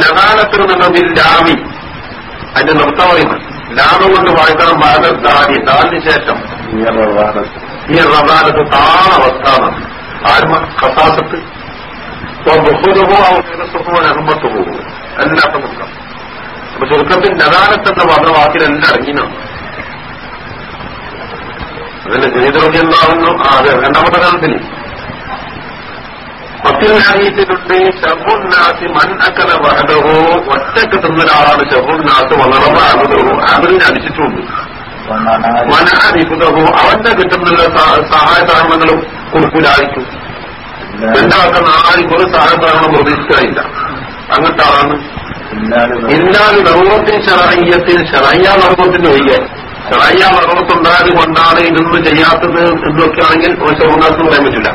A: നഗാലത്തിൽ നിന്നതിൽ ലാമി അതിന്റെ നൃത്തം പറയുന്നത് ലാമം കൊണ്ട് വായിക്കണം ഭാഗത്താടി താലിന് ശേഷം ഈ റദാലത്ത് താണവസ്ഥാനം ആത്മ കസാസത്ത് ബഹുദമോ അവസരമോ അഹമ്മത്ത് പോകും എല്ലാത്ത മുഖം അപ്പൊ ചുരുക്കത്തിൽ നഗാനത്തെന്ന പറഞ്ഞ വാക്കിലെല്ലാം അടങ്ങിനാണ് അതിന്റെ ചെയ്തൊക്കെയുണ്ടാവുന്നു ആ രണ്ടാമത്തെ കാലത്തിന് പത്തിനായിട്ട് ഷബുനാസി മൻ അക്കല വഹദഹോ ഒറ്റയ്ക്ക് തിന്നൊരാളാണ് ഷബുനാസ് വളർന്നാകുന്നതോ അവരിനെ അടിച്ചിട്ടുണ്ട്. മനാരിപ്പുതഹോ അവന്റെ കിട്ടുന്ന സഹായ സഹകരണങ്ങളും കൊടുക്കൂലായിരിക്കും. രണ്ടാൾക്ക് നാല് ഒരു സഹായധാരണം പ്രതീക്ഷിക്കാനില്ല. അങ്ങനത്തെ ആളാണ് ഇന്നാൽ നറുവത്തിൽ ഷറയ്യത്തിൽ ഷറയ്യ നറുവത്തിന് ഒഴികെ ഷറയ്യ നറുവത്തുണ്ടായത് കൊണ്ടാണ് ഇതൊന്നും ചെയ്യാത്തത് എന്നൊക്കെയാണെങ്കിൽ ഒരു ഷബുനാസ് പറയാൻ പറ്റില്ല.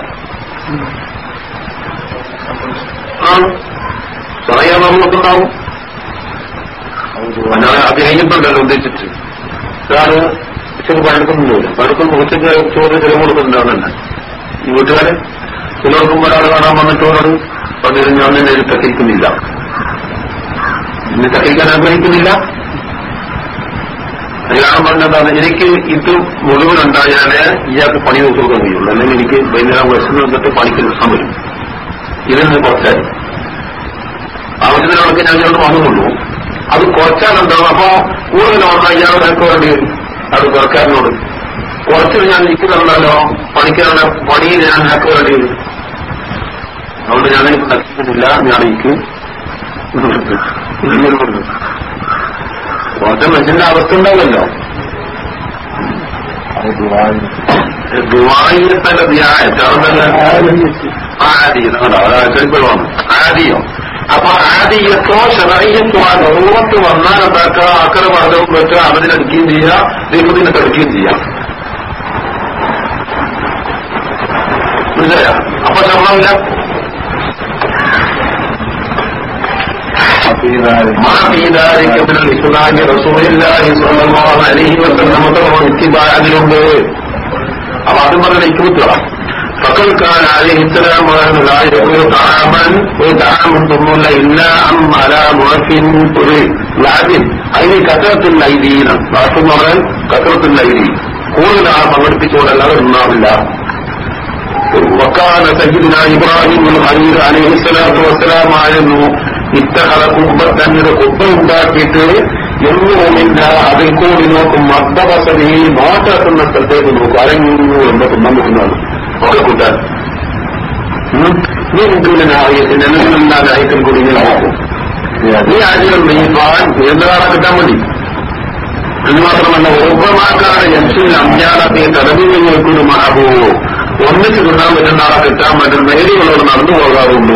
A: ആ ഷറയ്യ നറുവത്തുണ്ടാവും അത് കഴിഞ്ഞിട്ടുണ്ടല്ലോ ഉദ്ദേശിച്ച്. ഇതാണ് ഉച്ചയ്ക്ക് പഴക്കുന്നില്ല പഴക്കം ഉച്ചയ്ക്ക് ചോറ് ചെറിയ കൊടുക്കുന്നുണ്ടാവുന്നല്ല ഈ വീട്ടുകാര് ചിലർക്കും ഒരാൾ കാണാൻ വന്നിട്ടോട് പകരം ഞാൻ നിന്നെ തട്ടിക്കുന്നില്ല എന്നെ തട്ടിക്കാൻ ആഗ്രഹിക്കുന്നില്ല. അയാൾ പറഞ്ഞതാണ് എനിക്ക് ഇത് മുഴുവൻ ഉണ്ടായാലേ ഇയാൾക്ക് പണി നോക്കാൻ കഴിയുള്ളൂ. അല്ലെങ്കിൽ എനിക്ക് വൈകുന്നേരം വിശന്ന് വന്നിട്ട് പണിക്ക് നിർത്താൻ വരും ഇതിൽ നിന്ന് കുറച്ചായി ആവശ്യത്തിനൊക്കെ ഞാൻ ഇങ്ങോട്ട് വന്നുകൊള്ളൂ അത് കുറച്ചാലുണ്ടാവും അപ്പൊ കൂടുതൽ ഓർമ്മ ഇയാൾ നിനക്ക് വേണ്ടി അത് സർക്കാരിനോട് കുറച്ച് ഞാൻ നിൽക്കുന്നുണ്ടല്ലോ പണിക്കാരുടെ പണിയിൽ ഞാൻ നിനക്ക് വേണ്ടി. അതുകൊണ്ട് ഞാൻ എനിക്ക് നശിക്കുന്നില്ല ഞാൻ എനിക്ക് കുറച്ച് മനുഷ്യന്റെ അവസ്ഥ ഉണ്ടാവല്ലോ ദുബായിലെ ധ്യായ ആദിയോ ആദിയോ അപ്പൊ ആദിയത്തോ ഷറായിയത്തോ ആ ലോകത്ത് വന്നാൽ എന്താക്കുക ആക്കറ പറഞ്ഞവും വെച്ച് അവതിനടുക്കുകയും ചെയ്യാം ദൈവത്തിനെ തടുക്കുകയും ചെയ്യാം. മനസ്സിലായോ? അപ്പൊ ശമ്പളമില്ല ما في ذلك من الإسلام رسول الله صلى الله عليه وسلم اتباع അതിലുണ്ട് അപ്പൊ അതും പറഞ്ഞ എനിക്ക് പറ്റുക ഫക്കൽക്കാൻ ആലി ഇത്തരമാകുന്ന താമൻ ഒരു താമൻ തിന്നില്ല ഇല്ല അല മുഴക്കിൻ ഒരു ലാജിൻ അതിന് കസരത്തിൽ ഐതിയാണ് വാസ്തു എന്ന് പറഞ്ഞാൽ കസരത്തിൽ ഐതി കൂടുതൽ ആ പങ്കെടുപ്പിച്ചുകൊണ്ടല്ലാതെ ഉണ്ടാവില്ല വക്കാല സയ്യിദിന ഇബ്രാഹിം ഹനീർ അലൈഹി സ്വലാത്തു വസ്സലാമായിരുന്നു ഇത്തഹല കുബ്ബ തന്നൊരു കുബ്ബ ഉണ്ടാക്കിയിട്ട് എന്നുമില്ല അതിൽ കൂടി നോക്കും മദ്ദവസതിയിൽ മാറ്റാക്കുന്ന സ്ഥലത്തേക്ക് നോക്കും അരങ്ങു എന്ന് തിന്നാൻ ഒക്കെ കൂട്ടാൻ നീ മുമ്പിലായത്തിന് എല്ലാതായിട്ടും കൂടി ഇങ്ങനെ നോക്കും നീ ആദ്യം നീപ്പാൻ എന്താണ് കിട്ടാൻ മതി ഇത് മാത്രമല്ല ഉറപ്പമാക്കാതെ യക്ഷിൽ അമ്യാളത്തെ തടവിൽ നിൽക്കുന്ന മഹാബോ ഒന്നിച്ച് തിന്നാൻ പറ്റുന്ന ആളെ കിട്ടാൻ പറ്റും നേരിയുള്ളവർ നടന്നു പോകാറുണ്ട്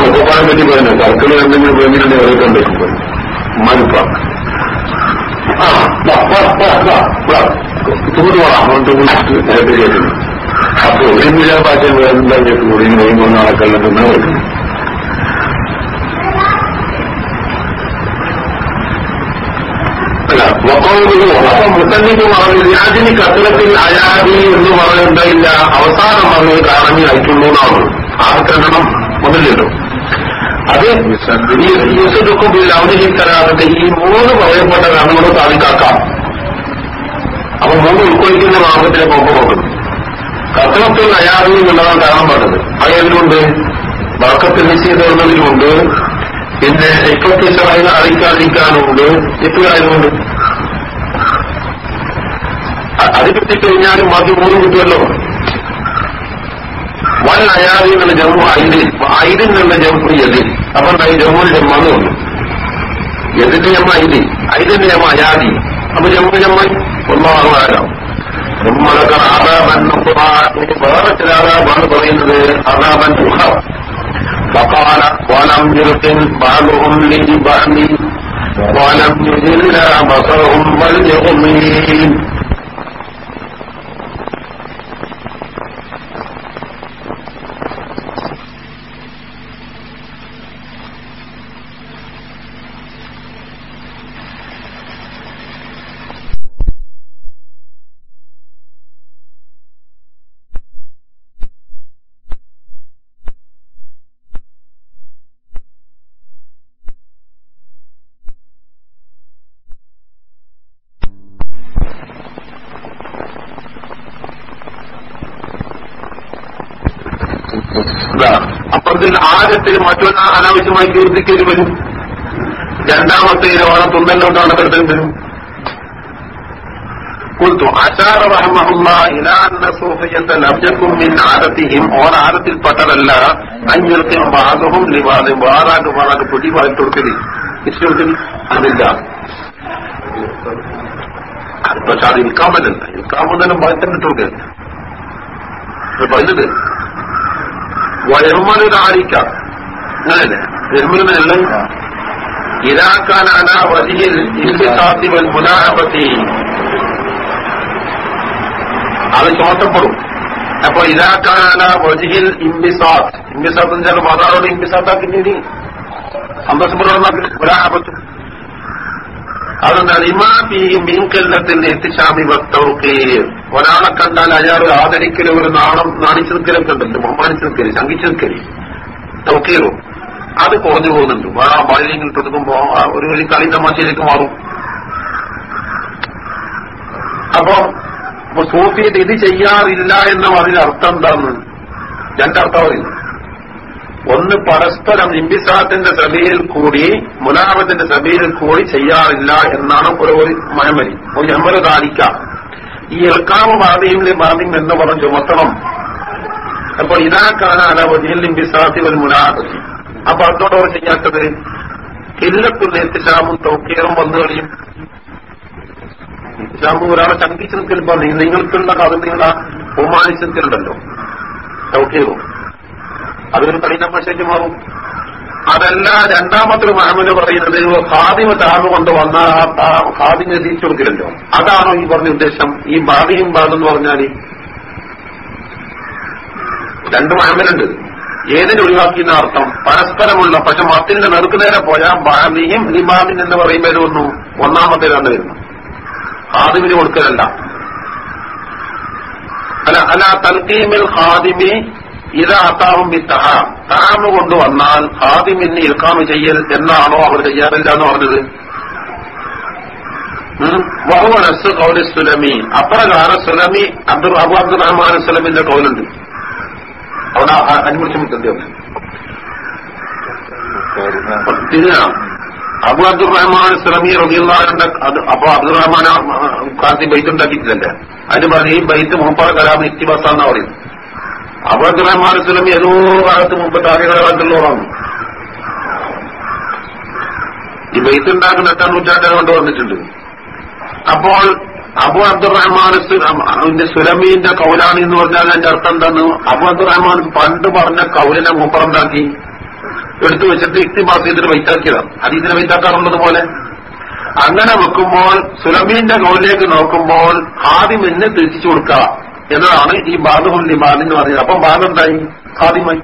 A: ഉറപ്പാനെ പറ്റി. പറഞ്ഞു കർക്കിൽ എന്തെങ്കിലും വേണ്ടിയിട്ട് മനുപ്പ ആ തൂര് പോകാം നേരത്തെ കേട്ടില്ല അപ്പൊ ഒരു ഭാഷ വേറെന്താ കൂടി മൂന്ന് ആൾക്കെല്ലാം തിന്നാൻ പറ്റുന്നു അപ്പം മുത്തന്നിക്ക് പറഞ്ഞു രാജിനി കത്തിലത്തിൽ അയാതി എന്ന് പറയുന്നില്ല അവസാനം പറഞ്ഞത് അയക്കുന്നു എന്നാണ്. ആർക്കെണ്ണം മുതലിടും. അത് യൂസഫുബിൽ അവതരിക്കലാകട്ടെ ഈ മൂന്ന് പറയപ്പെട്ട കണ്ണുകൾ സാധിക്കാക്കാം അപ്പൊ മൂന്ന് ഉൾക്കൊള്ളിക്കുന്ന മാർഗത്തിലെ പോക്ക് നോക്കുന്നു കർത്തവത്തിൽ അയാതി എന്നുള്ളതാണ് കാരണം പറഞ്ഞത്. അയാളിലുണ്ട് വർക്കത്തിൽ നിശ്ചയിതുള്ളതിലുണ്ട് പിന്നെ ഇപ്പത്തീസറായി അറിയിക്കാതിരിക്കാനുണ്ട്. എപ്പോഴായതുകൊണ്ട് അത് കിട്ടിക്കഴിഞ്ഞാലും ബാക്കി മൂന്ന് കിട്ടുമല്ലോ വൻ അയാതി എന്നുള്ള ജമ്മു ഐദിൽ ഐദിൽ നിന്നുള്ള ജമ്മു യതിൽ അപ്പൊ ഈ ജമ്മുവിൽ ജമ്മാന്ന് വന്നു യതിന്റെ ജമ്മ ഐദി ഐദിന്റെ ജമ്മ അയാതി അപ്പൊ ജമ്മു ജമ്മ ഒന്നാകാം നമ്മളൊക്കെ ആദാബൻ വേറെ ചില ആദാബാണ് പറയുന്നത് ആദാബൻ ദുഃഖം فقال ولم يرسل بعضهم لبعض ولم يجل بصرهم بل يغمين ആദ്യത്തിൽ മറ്റൊന്ന് അനാവശ്യമായി കീർത്തിക്കല് വരും രണ്ടാമത്തെ ഇരവാണ് തുന്നലോട്ടാണ് കരുതൽ വരും قلت أشار رحمه الله إلى أن صوفية لم يكن من عادتهم ഓർ ആദത്തിൽപ്പെട്ടതല്ല അഞ്ഞിർക്കും ബാധവും ലിവാദും വാറാക്ക് വാറാക്ക് പിടി വാങ്ങി കൊടുക്കല് ഇഷ്ടം അതില്ല അത് പക്ഷെ അത് ഇൽക്കാമല്ല ഇൽക്കാമെന്നാലും ഭയത്തിന് കൊടുക്കരുത് പറഞ്ഞത് വയറുമലാരിക്ക അങ്ങനല്ലേ നിർമ്മിതല്ല ഇതാക്കാൻ അനാ വജിയിൽ ഇന്ത്യസാത്തി വൽ മുനാപത്തി അത് ചോട്ടപ്പെടും അപ്പൊ ഇതാക്കാൻ അനാ വജിഹിൽ ഇംബിസാത്ത് ഇംബിസാത്ത് എന്ന് വെച്ചാൽ മതാറോട് ഇംബിസാത്താക്കിനി സന്തോഷപ്പെടുന്ന മുനാപത്ത് അതെന്താണ് ഇമാബി മീൻകല്ലത്തിന്റെ എത്തിശാമി വക്തൗക്ക് ഒരാളെ കണ്ടാൽ അയാൾ ആദരിക്കലും ഒരു നാണം നാണിച്ചു നിൽക്കലൊക്കെ ഉണ്ടല്ലോ ബഹുമാനിച്ചു നിൽക്കൽ ശങ്കിച്ചു നിൽക്കൽ തൗക്കീറോ. അത് കുറഞ്ഞു പോകുന്നുണ്ട്. ആ ബാലിലേക്ക് ഇട്ടെടുക്കുമ്പോ ഒരു വലിയ കളി തമാശയിലേക്ക് മാറും. അപ്പൊ സൂഫിയത് ഇത് ചെയ്യാറില്ല എന്ന അതിനർത്ഥം എന്താന്ന് രണ്ടർത്ഥം പറയുന്നു ഒന്ന് പരസ്പരം ഇംബിസാത്തിന്റെ സഭയിൽ കൂടി മുനാമത്തിന്റെ സഭയിൽ കൂടി ചെയ്യാറില്ല എന്നാണ് ഒരു മഴമരി ഒരു ഞമ്മൽ കാണിക്കാം ഈ എൽക്കാവ് മാതയും മാതയും എന്ന് പറഞ്ഞ് ചുമത്തണം. അപ്പൊ ഇതാക്കാനാണ് അലവധിയിൽ ഇംബിസാത്തി ഒരു മുനാമതി അപ്പൊ അതോടെ അവർ ചെയ്യാത്തത് കില്ലത്തുള്ള എത്തിശാമും തൗക്കീറും വന്നു കളിയും. ഇസ്ലാമു ഒരാളെ ചങ്കിച്ചു നിൽക്കുമ്പോൾ നിങ്ങൾക്കുള്ള കഥ നിങ്ങളെ ബഹുമാനിച്ചു നിൽക്കലുണ്ടല്ലോ. തൗക്കീറും അതൊരു കഠിനമശേഷി മാറും. അതല്ല രണ്ടാമത്തെ മഹമ്മദ് പറയുന്നത് ഖാദിമ താഴ്ന്നു കൊണ്ട് വന്ന ആ ഖാദിനെ തിരിച്ചു കൊടുക്കില്ലല്ലോ. അതാണോ ഈ പറഞ്ഞ ഉദ്ദേശം. ഈ ബാധിയും ബാദെന്ന് എന്ന് പറഞ്ഞാൽ രണ്ട് മഹമ്മലുണ്ട് ഏതിനെ ഒഴിവാക്കിയെന്ന അർത്ഥം? പരസ്പരമുള്ള പക്ഷെ മത്തിന്റെ നെറുക്കുനേരെ പോയാൽ ബാമിയും ലിബാദിൻ എന്ന് പറയുമ്പോൾ ഒന്നു ഒന്നാമത്തേതാണ് വരുന്നത് ഹാദിമിന് കൊടുക്കലല്ല. അല്ല അല്ല തൽക്കീമിൽ ഹാദിമി ഇത് അത്താവും ബി താമ കൊണ്ടുവന്നാൽ ഹാദിമിന് ഇൽക്കാമ് ചെയ്യൽ എന്നാണോ അവർ ചെയ്യാറില്ല എന്ന് പറഞ്ഞത്? വഹുവനസ് കൗലി സുലമി അപ്രകാരം സുലമി അബ്ദുൽ അബു അബ്ദുറഹ്മാൻ സുലമിന്റെ കൗലുണ്ട്. അവിടെ അനുമതി മുത്തന്റെ തിരിഞ്ഞാണ് അബു അബ്ദുൾ റഹ്മാൻ സുലമി റബിയുള്ളാന്റെ അത് അപ്പൊ അബ്ദുൾ റഹ്മാൻ കാലത്ത് ബൈത്ത് ഉണ്ടാക്കിയിട്ടില്ലല്ലേ? അതിന് പറഞ്ഞ ഈ ബൈത്ത് മുഹമ്മദ് കലാം ഇത്തിബസാന്നാ പറയും. അബു അബ്ദുറഹ്മാൻ റഹ്മാൻ സുലമി ഏതോ കാലത്ത് മുമ്പ് താരികളായിട്ടുള്ളവരാണ് ഈ ബൈത്ത് ഉണ്ടാക്കുന്ന എട്ടാം നൂറ്റാണ്ടാണ് കൊണ്ട് വന്നിട്ടുണ്ട്. അപ്പോൾ അബു അബ്ദുറഹ്മാൻ അതിന്റെ സുലമീന്റെ കൗലാണ് എന്ന് പറഞ്ഞാൽ അതിന്റെ അർത്ഥം എന്താണ്? അബു അബ്ദുറഹ്മാൻ പണ്ട് പറഞ്ഞ കൗലിനെ മുപ്പറുണ്ടാക്കി എടുത്തു വെച്ചിട്ട് ഇക്തിബാസ് ചെയ്തിട്ട് വൈത്താക്കിയതാണ്. ഇതിനെ വൈത്താക്കാറുള്ളത് പോലെ. അങ്ങനെ വെക്കുമ്പോൾ സുലമീന്റെ കൗലിലേക്ക് നോക്കുമ്പോൾ ആദ്യം എന്നെ തിരിച്ചു കൊടുക്കുക എന്നതാണ് ഈ ബാധവും ലിബാൻ എന്ന് പറഞ്ഞത് അപ്പം ബാധുണ്ടായി ആദ്യമായി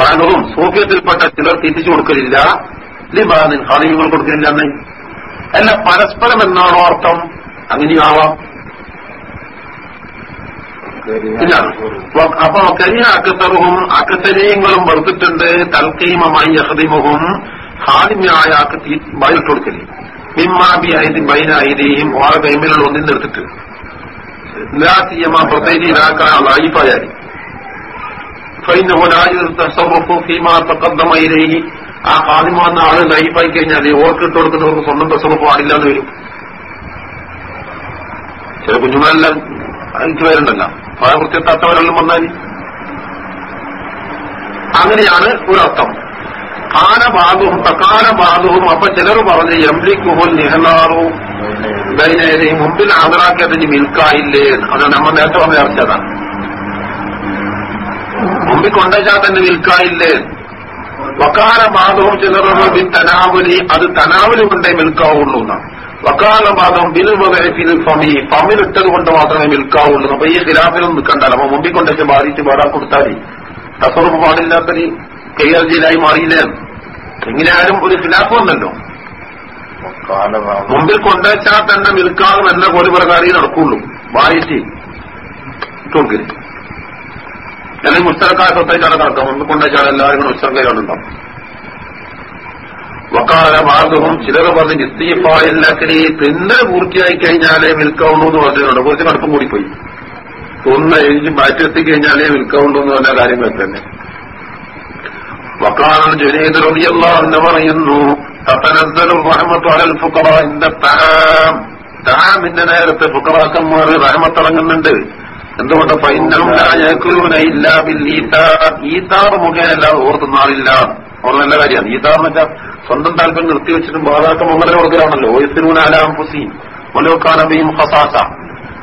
A: ബാധവും സൂഫ്യത്തിൽപ്പെട്ട ചിലർ തിരിച്ചു കൊടുക്കലില്ല. ലിബാദിൻ ഹാദിമങ്ങൾ കൊടുക്കലില്ല എന്ന്. അല്ല പരസ്പരം എന്നാണോ അർത്ഥം അങ്ങനെയാവാം ഇതാണ് അപ്പൊ കരിയ അക്കത്തറും അക്കത്തരീയങ്ങളും വെറുത്തിട്ടുണ്ട് തൽക്കീമമായി അഹദിമുഖും ഹാദിമ്യായ അക്കത്തി ബയൽട്ട് കൊടുക്കല് മിമ്മാബി ഐതി ബൈന ഐതിയും ഓരോ കൈമിലുള്ള ഒന്നിൽ നിർത്തിട്ട് ലാത്തിയമ്മ പ്രത്യേകിച്ച് ഇതാക്കാൻ ലൈഫായാലും فإنه لا يتصرف فيما تقدم إليه ആ ഹാദിമ വന്ന ആൾ ലൈഫായി കഴിഞ്ഞാൽ ഓർക്കിട്ട് കൊടുക്കുന്നവർക്ക് സ്വന്തം പ്രസവം പാടില്ല എന്ന് വരും. ചില കുഞ്ഞുങ്ങളെല്ലാം എനിക്ക് വരുന്നുണ്ടല്ലോ പ്രായപൂർത്തിയെത്താത്തവരെല്ലാം വന്നാൽ അങ്ങനെയാണ് ഒരർത്ഥം. പ്രകാര ഭാഗവും അപ്പൊ ചിലർ പറഞ്ഞ് എംലിക്കുഹുൽ നിഹലാറും ബൈനേരെയും മുമ്പിൽ ആദറാക്കിയതിന് മിൽക്കായില്ലേ അതാണ് നമ്മൾ നേരത്തെ പറഞ്ഞ ചർച്ചതാണ് മുമ്പിൽ കൊണ്ടുവച്ചാൽ തന്നെ മിൽക്കായില്ലേ വക്കാല ബാധവും ചിലരുടെ തനാവലി അത് തനാവലി കൊണ്ടേ മിൽക്കാവുള്ളൂ എന്നാണ്. വക്കാല ബാധവും ബിൽബിൽ ഫമി ഫമിലിട്ടത് കൊണ്ട് മാത്രമേ മിൽക്കാവുള്ളൂ അപ്പൊ ഈ ഖിലാഫിലും നിൽക്കണ്ടല്ലോ. അപ്പൊ മുമ്പിൽ കൊണ്ടൊക്കെ ബാധിച്ച് പാടാൻ കൊടുത്താൽ തസറുഫ് പാടില്ലാത്തൊരു കൈയർജിയിലായി മാറിയില്ലേ? എങ്ങനെയാലും ഒരു ഖിലാഫ് വന്നല്ലോ. മുമ്പിൽ കൊണ്ടുവച്ചാൽ തന്നെ മിൽക്കാകും എന്ന പോലെ പ്രകാരം നടക്കുള്ളൂ. വായിച്ച്. തോൽക്കരുത് അല്ലെങ്കിൽ മുസ്തറക്കായ സ്വത്തേക്കാണ് കണക്കാം ഒന്ന് കൊണ്ടുവച്ചാൽ എല്ലാവരും കൂടെ മുസ്തറക്കയിലുണ്ടാവും വക്കാല മാർഗവും ചിലർ പറഞ്ഞ് ഇസ്തീഫായില്ലാക്കരി തിന്നൽ പൂർത്തിയായി കഴിഞ്ഞാലേ വിൽക്കാവുള്ളൂ എന്ന് പറഞ്ഞിട്ടുണ്ട്. കുറച്ച് കടുപ്പം കൂടിപ്പോയി. ഒന്ന് എഴുതി മാറ്റി കഴിഞ്ഞാലേ വിൽക്കാവുള്ളൂ എന്ന് പറഞ്ഞ കാര്യങ്ങൾ തന്നെ. വക്കാലം ജുനൈദ് റളിയല്ലാഹു അൻഹു പറയുന്നു തതനസ്സലു റഹ്മത്തു താം താം ഇൻദ തആം തആമിന്റെ നേരത്തെ ഫുക്കറാക്കന്മാർ റഹ്മത്ത് ഇറങ്ങുന്നുണ്ട് എന്തുകൊണ്ട് ഫൈനലും ഇല്ല. ഓർത്തുന്ന ആളില്ല. അവർ നല്ല കാര്യമാണ്. ഈത്താർ എന്ന് വെച്ചാൽ സ്വന്തം താല്പര്യം നിർത്തിവെച്ചിട്ടും ബാധാക്കം മുഖല ഓർക്കലാണല്ലോ ഓയസിനൂനാലാം ഫുസീൻ ഒലോക്കാനബിയും ഹസാസ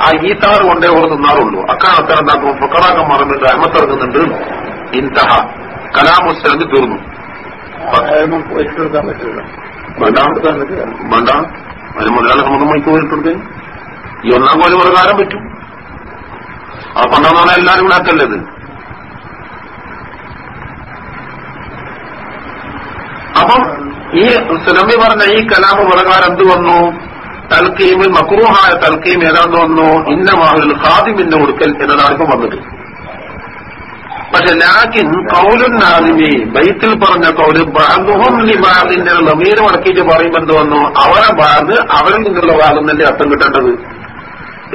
A: ആ ഈത്താറ് കൊണ്ടേ ഓർത്തുന്നാറുള്ളൂ അക്കാലത്ത് എന്താക്കും? ഫുക്കറാക്കന്മാർ മറന്നിട്ട് അമ്മത്തിറങ്ങുന്നുണ്ട് ഇൻതഹ കലാമുസ്ലം തീർന്നു. വേണ്ട. വേണ്ട. അതിന് മുതലാളി സമ്മതം മണിക്കൂർ ഇട്ടെടുക്കാൻ ഈ ഒന്നാം കോലി പ്രകാരം പറ്റും. ആ കൊണ്ടുവന്നാണ് എല്ലാരും കൂടെ ആക്കല്ലത് അപ്പം ഈ സുലമി പറഞ്ഞ ഈ കലാമ പ്രകാരം എന്ത് വന്നു? തൽക്കീമിൽ മക്രൂഹായ തൽക്കീം ഏതാണ്ട് വന്നു. ഇന്ന മാഹിൽ ഖാദിമിന്റെ കൊടുക്കൽ എന്നതാണ് ഇപ്പം വന്നത്. പക്ഷെ ലാക്കിൻ കൗലുൻ നാദിമി ബൈത്തിൽ പറഞ്ഞ കൗൽ ബാഗുഹും ബാഗിന്റെ ലമീർ മടക്കിയിട്ട് പറയുമ്പോൾ എന്ത് വന്നു? അവരെ ബാഗ് അവരിൽ നിന്നുള്ള ഭാഗം തന്നെ അർത്ഥം കിട്ടേണ്ടത്.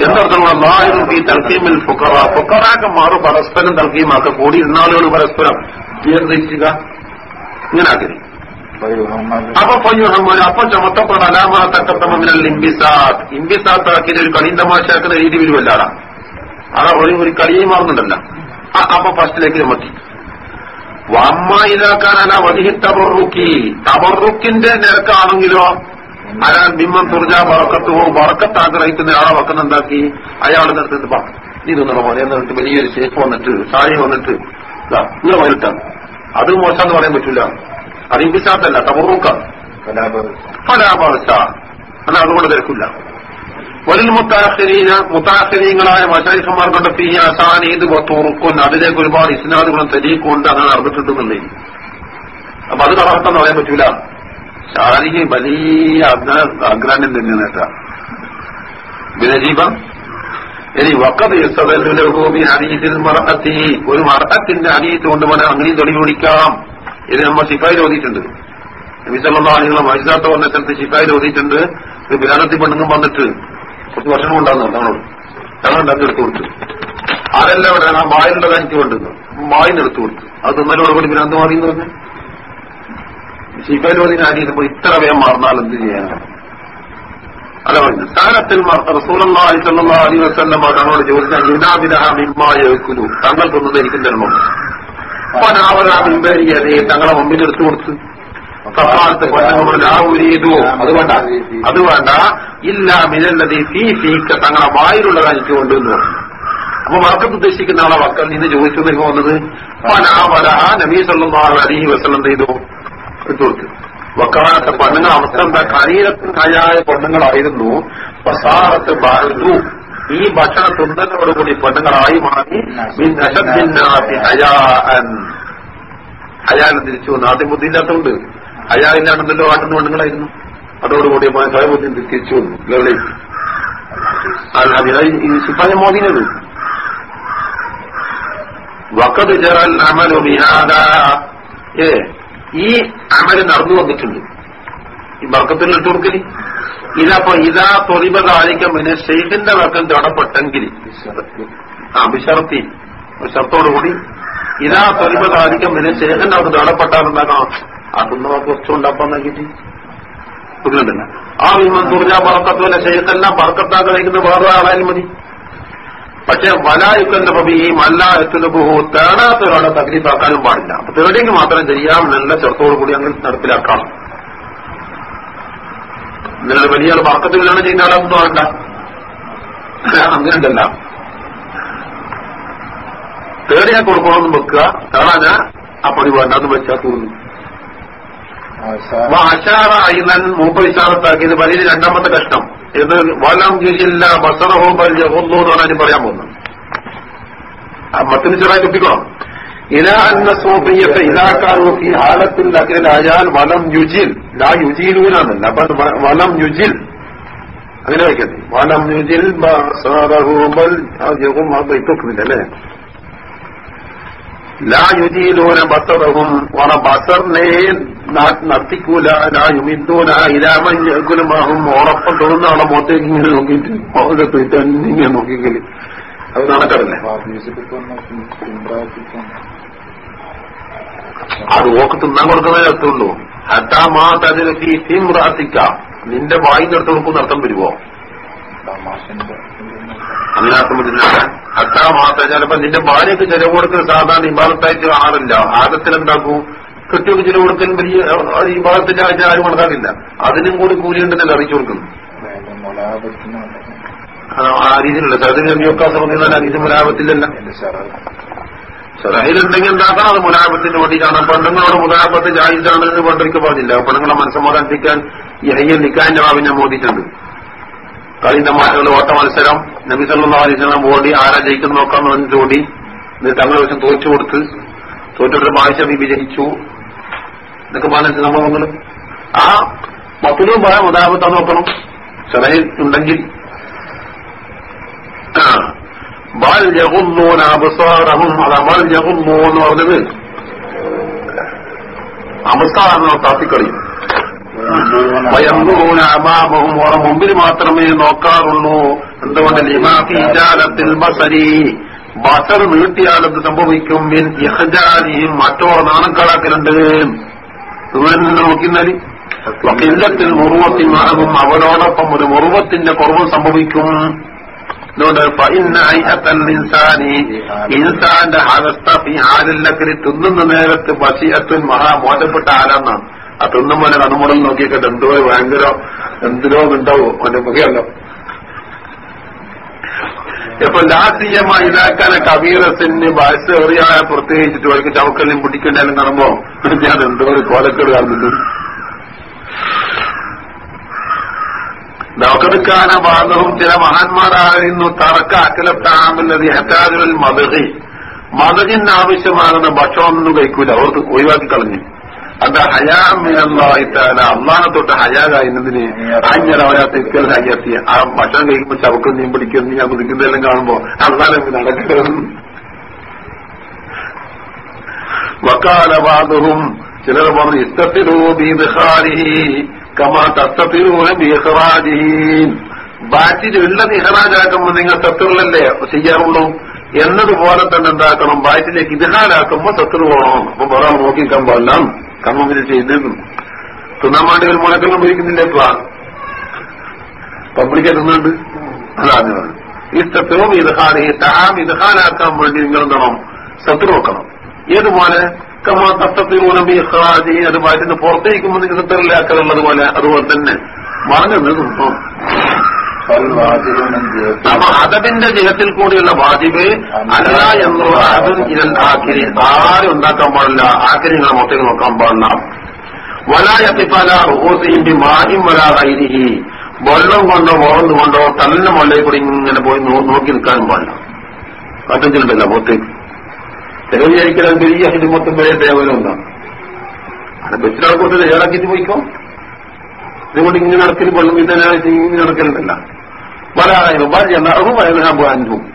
A: എന്നർത്ഥമുള്ള ലാഹിറും ഈ തൽക്കീമിൽ ഫുക്കറ ഫുക്കറാക്കന്മാർ പരസ്പരം തൽക്കീമാക്ക കൂടി ഇന്നാളുകൾ പരസ്പരം നിയന്ത്രിക്കുക. ഇങ്ങനെ ആക്കി അപ്പൊ പൊയ്യുഹമ്മദ് അപ്പൊ ചുമത്തപ്പെട്ട അലാമാക്കത്തമിനൽ ഇംബിസാദ് ഇംബിസാത്ത്. ആക്കിയത് ഒരു കളിയും തമാശയാക്കുന്ന രീതി വരുമല്ലാണ് അതാ ഒരു ഒരു കളിയും മാറുന്നുണ്ടല്ല. അപ്പൊ ഫസ്റ്റിലേക്ക് ചുമത്തി വമ്മ ഇതാക്കാനല്ല വധിഹി തബറുക്കി. തബറുക്കിന്റെ നിരക്കാണെങ്കിലോ അയാൾ ബിമ്മം തുറജ വറക്കത്ത് പോകും വറക്കത്ത് ആഗ്രഹിക്കുന്ന ആളെ വക്കുന്ന എന്താക്കി അയാൾ നിർത്തിട്ട് പാ ഇതൊന്നുള്ള പോലെ എന്നിട്ട് വലിയൊരു ഷേഫ് വന്നിട്ട് സാരി വന്നിട്ട് ഇങ്ങനെ വരട്ടാണ് അത് മോശം പറയാൻ പറ്റൂല. അത് ഇംഗ്ലീഷാത്തല്ല തബറുക്കാണ് ഫലാഭാഷ എന്നാൽ അതുകൊണ്ട് തിരക്കില്ല. വരിൽ മുത്താഹരീന മുത്താഹരീങ്ങളായ മശാരിഫന്മാർ കണ്ടെത്തി ഈ അസാനീത് തുറക്കും അതിലേക്ക് ഒരുപാട് ഇസ്നാദുകളും തെരീക്കുണ്ട് അങ്ങനെ അറിഞ്ഞിട്ടുണ്ടെന്നുള്ളേ അപ്പൊ അത് കളർത്തെന്ന് പറയാൻ പറ്റൂല. ഷാരിക്ക് വലിയ അഗ്രാന്യം തന്നെ കേട്ടാ. വിനജീപം ഇനി വക്കത് യുസദൂബി ഹരീതിൽ മറക്കത്തി. ഒരു മറക്കത്തിന്റെ ഹരീത്ത് കൊണ്ട് വേണം അങ്ങനെയും തെളിവ് വിളിക്കാം. ഇത് നമ്മൾ ശിഫായിൽ ഓതിയിട്ടുണ്ട് നബിസല്ലാ നിങ്ങൾ മൈസാത്ത പറഞ്ഞ സ്ഥലത്ത് ശിഫായിൽ ഓതിയിട്ടുണ്ട് ഒരു ബിലാനത്തി പെണ്ണുങ്ങും വന്നിട്ട് കുറച്ച് വർഷം കൊണ്ടാന്ന് തങ്ങളോട് തങ്ങൾ ഉണ്ടാക്കി എടുത്തു കൊടുത്തു. അതെല്ലാം ഇവിടെ ആ വായിലുള്ളതാണ് എനിക്ക് വേണ്ടുന്നു. എടുത്തു കൊടുത്തു. അത് തിന്നലോട് കൂടി ബിലാന്ത് മാറി എന്ന് പറഞ്ഞു. ഓതിന് ഹരീത് ഇത്ര വേഗം മാറുന്നാൽ എന്ത് ചെയ്യാനാണ് അല്ല പറഞ്ഞു സ്ഥാനത്തിൽ റസൂലി സല്ലാ അലി വസ്ലം തങ്ങളോട് ചോദിച്ചാൽ യുനാബിലഹ മിമ്മായ ധരിക്കും തങ്ങൾ അപ്പൊ തരണം അവനാവരാ മിമ്പേരിയതേ തങ്ങളെ മുമ്പിൽ എടുത്തു കൊടുത്ത്. അത് വേണ്ട. ഇല്ല മിനല്ലതി ഫീ ഫീക്ക തങ്ങളെ വായിലുള്ള എനിക്ക് കൊണ്ടുവന്നു അപ്പൊ വർക്കത്ത് ഉദ്ദേശിക്കുന്ന ആളെ വക്കൽ നിന്ന് ചോദിച്ചു നിങ്ങൾ വന്നത്? പനാവരഹ നബീ സല്ലാഹു അലി വസ്ലം ചെയ്തു? കൊടുത്തു. വക്കാലത്തെ പെണ്ണുങ്ങൾ അവസ്ഥ എന്താ? കരീരത്തിനായ പെണ്ണുങ്ങളായിരുന്നു. പസാറത്ത് ബാലു. ഈ ഭക്ഷണ തുണ്ടനോടുകൂടി പെണ്ണുങ്ങളായി മാറി. അയാളെ തിരിച്ചു വന്നു. ആദ്യം ബുദ്ധിയില്ലാത്തതുകൊണ്ട് അയാളില്ലാണെന്നല്ലോ ആട്ടുന്ന പെണ്ണുങ്ങളായിരുന്നു. അതോടുകൂടി സ്വയബുദ്ധി തിരിച്ചു വന്നു. ലെവലേക്ക് ഈ ശിപ്പായ മോദിനത്? വക്കത് ജറൽ അമലു ഏ ഈ അമൽ നടന്നു വന്നിട്ടുണ്ട്. ഈ വർക്കത്തിൽ ഇട്ട് കൊടുക്കൽ. ഇതപ്പോ ഇതാ തൊറിബതാലിക്കം പിന്നെ ഷെയ്ഖിന്റെ വർക്കം തടപ്പെട്ടെങ്കിൽ ആ ബിഷർത്തി ഷർത്തോടുകൂടി ഇതാ തൊറിബതാലിക്കം പിന്നെ ഷെയ്ഖിന്റെ അവർക്ക് തടപ്പെട്ടാൽ അതൊന്നും വസ്തുണ്ടാക്കാൻ നോക്കിയിട്ട് പുതിയതല്ല ആ വിമൻ തുറഞ്ഞ ബർക്കത്തുപോലെ ഷെയ്ഖെല്ലാം ബർക്കത്താക്കാൻ കഴിക്കുന്ന വേറെ ആളായാലും മതി. പക്ഷെ അല്ലാത്തുലബുഹു തേടാത്ത ഒരാളെ തകരിപ്പാക്കാനും പാടില്ല. അപ്പൊ തേടിയെങ്കിൽ മാത്രം ചെയ്യാം നല്ല ചെറുത്തോടു കൂടി അങ്ങനെ നടപ്പിലാക്കാം. നിങ്ങളുടെ വലിയ വർക്കത്തിലാണ് ചെയ്യുന്ന ആളൊന്നും വേണ്ട അങ്ങനെയല്ല. തേടിയാ കൊടുക്കണമെന്ന് വെക്കുക. തേടാനാ ആ പണി വേണ്ടെന്ന് വെച്ചാൽ തോന്നുന്നു അശാറ ഇന്നൻ മൂപ്പ ഇഷാറത്താക്കിയത് വലിയ രണ്ടാമത്തെ കഷ്ണം. ഇത് വലം ജില്ല ബസറഹോ വലിയ എന്നാണ് എന്ന് പറഞ്ഞാൽ പറയാൻ പോകുന്നത്. ആ മത്തിന് കുട്ടിക്കണം ഇലാ അന്ന സോഫിയത്തെ ഇലാക്കാനോ ഈ ഹാലത്തിൽ അഖിലായാൽ വലം യുജിൽ. ലാ യുജീലൂനാന്നല്ല അപ്പൊ വലം യുജിൽ. അങ്ങനെ വയ്ക്കുന്നത് വലം യുജിൽ ബസറഹോബൽ ഇതൊക്കുന്നില്ല അല്ലേ ലാ യുജീലൂന ബസറഹും വറ ബസറവും ഓണ ബസറിനെ നടത്തിക്കൂല ലായുമിന്ദൂന ഇരാമഞ്ഞുലമാകും ഓളപ്പം തൊടുന്ന ആളെ മുഖത്തേക്ക് ഇങ്ങനെ നോക്കിയിട്ട് പോയിട്ട് ഇങ്ങനെ നോക്കിക്കൽ. അത് നടക്കാറില്ലേ? അത് ഓക്ക് തിന്നാൻ കൊടുക്കുന്നേ അർത്ഥമുള്ളൂ ഹത്താ മാ തതിന് തീം സിംറാത്തിക്ക നിന്റെ വായി നിർത്തി കൊടുക്കുന്ന അർത്ഥം വരുമോ പറ്റില്ല ഹത്താ മാത്രം ചിലപ്പോ നിന്റെ ഭാര്യക്ക് ചെലവ് കൊടുക്കുന്ന സാധാരണ ഇബാദത്തായിട്ട് ആറില്ല ആദത്തിൽ എന്താക്കൂ കെട്ടിയൊക്കെ ചിലവ് കൊടുക്കാൻ വലിയ ഇബാദത്തിന്റെ ആഴ്ച ആരും കണക്കാക്കില്ല അതിനും കൂടി കൂലിയുണ്ടെന്നല്ല അറിയിച്ചു കൊടുക്കുന്നു ആ രീതിയിലുള്ള സഹദിന് നബിയൊക്കെ സംബന്ധിച്ചാൽ അനീതി മുലാപത്തില്ലല്ല സഹയിലുണ്ടെങ്കിൽ എന്താക്കണം അത് മുലാപത്തിന് വേണ്ടിയിട്ടാണ് പെണ്ണുങ്ങളോട് മുലാപത്ത് ജായിസാണെന്ന് പണ്ടൊരിക്കൽ പറഞ്ഞില്ല. പെണ്ണുങ്ങളെ മനസ്സമാധാനിപ്പിക്കാൻ ഈ ഹയ്യൽ നിക്കാൻ ജവാബിനെ മോദിച്ചിട്ടുണ്ട്. കളിന്റെ മാറ്റമുള്ള ഓട്ട മത്സരം നബിസല്ലാ അലിസ്ലാം ഓടി ആരാ ജയിക്കുന്ന നോക്കാന്ന് പറഞ്ഞിട്ട് ഓടി എന്നിട്ട് തങ്ങളെ വെച്ച് തോറ്റു കൊടുത്ത് തോറ്റോട്ട് ബാധിച്ച ബിബി ജയിച്ചു ഇതൊക്കെ പറഞ്ഞ സംഭവങ്ങൾ ആ മൊത്തത്തിലും പറയാൻ ഉദാഹരണത്താൻ നോക്കണം. ചെറിയ ഉണ്ടെങ്കിൽ. ബൽ താത്തിക്കളിയും. വയമ്പൂന അബാബവും ഓറെ മുമ്പിൽ മാത്രമേ നോക്കാറുള്ളൂ. എന്തുകൊണ്ട് ലിമാഫിജാലത്തിൽ ബസരി? ബസർ നീട്ടിയാലെന്ത് സംഭവിക്കും? മിൻ ഇഹജാലിയും മറ്റോ നാണക്കളാക്കലുണ്ട് നോക്കിന്നാൽ ഇല്ലത്തിൽ മുറുവത്തിൽ മറവും അവരോടൊപ്പം ഒരു മുറുവത്തിന്റെ കുറവ് സംഭവിക്കും. ഇൻസാന്റെ അവസ്ഥ തിന്നുന്ന നേരത്ത് ബസിയത്തുൻ മഹാ മോചപ്പെട്ട ആരാന്നാണ്? ആ തിന്നും പോലെ കണ്ണുമുടൽ നോക്കിയിട്ട് എന്തോ ഭയങ്കര എന്തിനോ ഉണ്ടാവോ അവന്റെ മുഖയല്ലോ ഇപ്പൊ ലാസിയമായി ഇതാക്കാന കബീറത്തിന് ബാസ് എറിയാതെ പ്രത്യേകിച്ചിട്ട് അവർക്ക് ചവക്കല്ലും പിടിക്കണ്ടാലും കാണുമ്പോ ഞാൻ എന്തോ ഒരു കോലക്കേട് കാണുന്നുണ്ട്. ലോകടുക്കാന ഭാഗവും ചില മഹാന്മാരായിരുന്നു തറക്ക അക്കലത്താമുള്ളത് ഹറ്റാജുൽ മതഹി മതകിന് ആവശ്യമാകുന്ന ഭക്ഷണം ഒന്നും കഴിക്കൂല. അവർക്ക് ഒഴിവാക്കി കളഞ്ഞു. അത് ഹയാമിനായിട്ടാണ് അള്ളാഹെ തൊട്ട് ഹയാകായിരുന്നതിന് അഞ്ഞര അവരാ തെക്കൽ ഹയ്യത്തി ആ ഭക്ഷണം കഴിക്കുമ്പോ ചവക്കും നീ പിടിക്കുന്നു ഞാൻ കുതിക്കുന്നതെല്ലാം കാണുമ്പോ അള്ളാഹെ നടക്കുന്നത് വക്കാലവാദവും ചിലർ പറഞ്ഞു ഇസ്തത്തിലൂബിഹാരിഹി കമാ തത്തത്തിലോ ബീഹറാജി ബാറ്റിൽ ഉള്ള ഇഹറാജാക്കുമ്പോൾ നിങ്ങൾ തത്തുകളല്ലേ ചെയ്യാറുള്ളൂ? എന്നതുപോലെ തന്നെ എന്താക്കണം? ബാറ്റിലേക്ക് ഇതഹാലാക്കുമ്പോ തത്തു പോകണം. അപ്പൊ ഒരാൾ നോക്കിക്കാൻ പാടില്ല. കമ്മുമ്പിൽ ചെയ്തിരുന്നു തിന്നാൻ വേണ്ടി ഒരു മുളക്കെല്ലാം ഉപയോഗിക്കുന്നില്ല ഇപ്പൊ പബ്ലിക് എത്തുന്നുണ്ട് അതാണ് ഈ സത്യവും ഇതഹാൻ ഈ തഹാം ഇതഹാനാക്കാൻ വേണ്ടി നിങ്ങൾ എന്താണോ ശത്രു നോക്കണം ഏതുപോലെ? കമാ തത്തത്തിലൂനം ഇഹ്റാജി അത് മാറ്റുന്ന പുറത്തേക്കുമ്പോൾ നിങ്ങൾ സത്തറിലാക്കാറുള്ളത് പോലെ അതുപോലെ തന്നെ. പറഞ്ഞു നിന്നു അപ്പൊ അദബിന്റെ ജീവിതത്തിൽ കൂടിയുള്ള വാജിബ് അല്ല എന്നുള്ള അതും ഇരൽ ആക്കിരി ആരും ഉണ്ടാക്കാൻ പാടില്ല. ആക്കിരി നിങ്ങളെ മൊത്തത്തിൽ നോക്കാൻ പാടില്ല. വലായത്തിപ്പല റോസിന്റെ മാഹിം വരാതായിരിക്കും വെള്ളം കൊണ്ടോ വളർന്നു കൊണ്ടോ തന്നെ മുകളിൽ കൂടി ഇങ്ങനെ പോയി നോക്കി നിൽക്കാനും പാടില്ല. കത്തഞ്ചിലുണ്ടല്ല മൊത്തേക്ക് ചില വിചാരിക്കലും വലിയ ഇത് മൊത്തം വരെ ദേവനം ഉണ്ടാകും അത് ബസ്സിലാൾ കൊണ്ട് ഏറാക്കിട്ട് പോയിക്കോ? ഇതുകൊണ്ട് ഇങ്ങനെ നടക്കൽ വെള്ളം ഇതന്നെ ഇങ്ങനെ നടക്കലുണ്ടല്ല. വലാഹും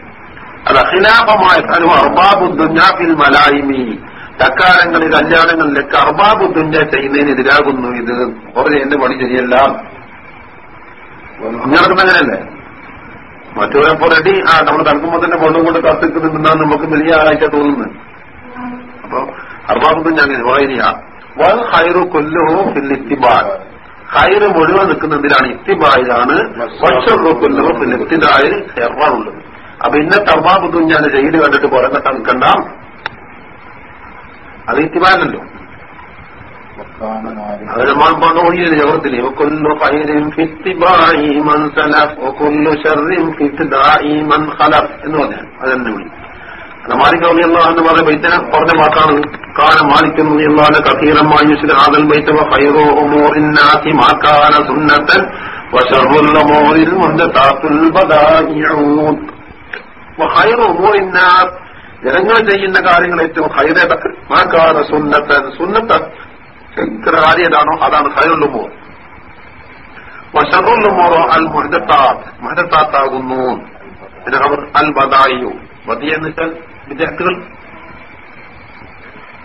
A: അത് അഖിലാഫമായ സ്ഥലം അർബാബുദ്ദുഞ്ഞാഫിൽ മലായിമി. തക്കാലങ്ങളിൽ കല്യാണങ്ങളിലൊക്കെ അർബാബുദ്ധന്റെ ചെയ്യുന്നതിന് എതിരാകുന്നു ഇത്. അവരെ എന്റെ പണി ശരിയല്ല. നടക്കുന്ന അങ്ങനെയല്ലേ? മറ്റൊരെ റെഡി ആ നമ്മൾ തണുക്കുമ്പോ തന്നെ വെള്ളം കൊണ്ട് കത്തിക്കുന്നുണ്ടെന്നാണ് നമുക്ക് വലിയ ആളായിട്ട് തോന്നുന്നു അപ്പൊ അർബാബുദ്ദുഞ്ഞ അങ്ങനെ വായനയാ വൽ ഹൈറു കൊല്ലുഹോ ഫില്ലിത്തിബാൽ ഹൈറ് മുഴുവൻ നിൽക്കുന്നതിലാണ് ഇത്തിബായിലാണ് കൊല്ലുഹോ ഇത്തിബായിൽ എറാറുള്ളത് അപ്പൊ ഇന്നത്തെ ബുദ്ധു ഞാൻ ജയിൽ കണ്ടിട്ട് പുറം കെട്ടാൻ നിൽക്കണ്ട അത് ഇത്തിബാലല്ലോ അത് നമ്മൾ ഫിത്തിബായി മൻ സലഫ് ഒക്കൊല്ലു ഫിത്തിദായി മൻ ഖലഫ് എന്ന് പറഞ്ഞു അതെന്നെ വിളി. മാലിക് റളിയല്ല എന്ന് പറഞ്ഞ പറഞ്ഞ വാക്കാണ്. കാല മാലിക് റളിയല്ലാഹു കഥീറമായി യുസ്ല ഹാദൽ ബൈത്ത വഖൈറു ഉമൂറിന്നാസി മാ കാന സുന്നത്തൻ വശർറുൽ ഉമൂറിൽ മുഹദതാത്തുൽ ബദായിഊ വഖൈറു ഉമൂറിന്നാസ് ജനങ്ങൾ ചെയ്യുന്ന കാര്യങ്ങൾ ഏറ്റവും ഹൈറേത മാ കാന സുന്നത്തൻ. സുന്നത്ത കാര്യതാണോ അതാണ് വശറുൽ ഉമൂർ. അൽ മുഹദത്താത്ത് മുഹദത്താത്താകുന്നു പിന്നെ അവർ അൽ ബദായിയു വതിയ എന്ന് വെച്ചാൽ വിദ്യാർത്ഥികൾ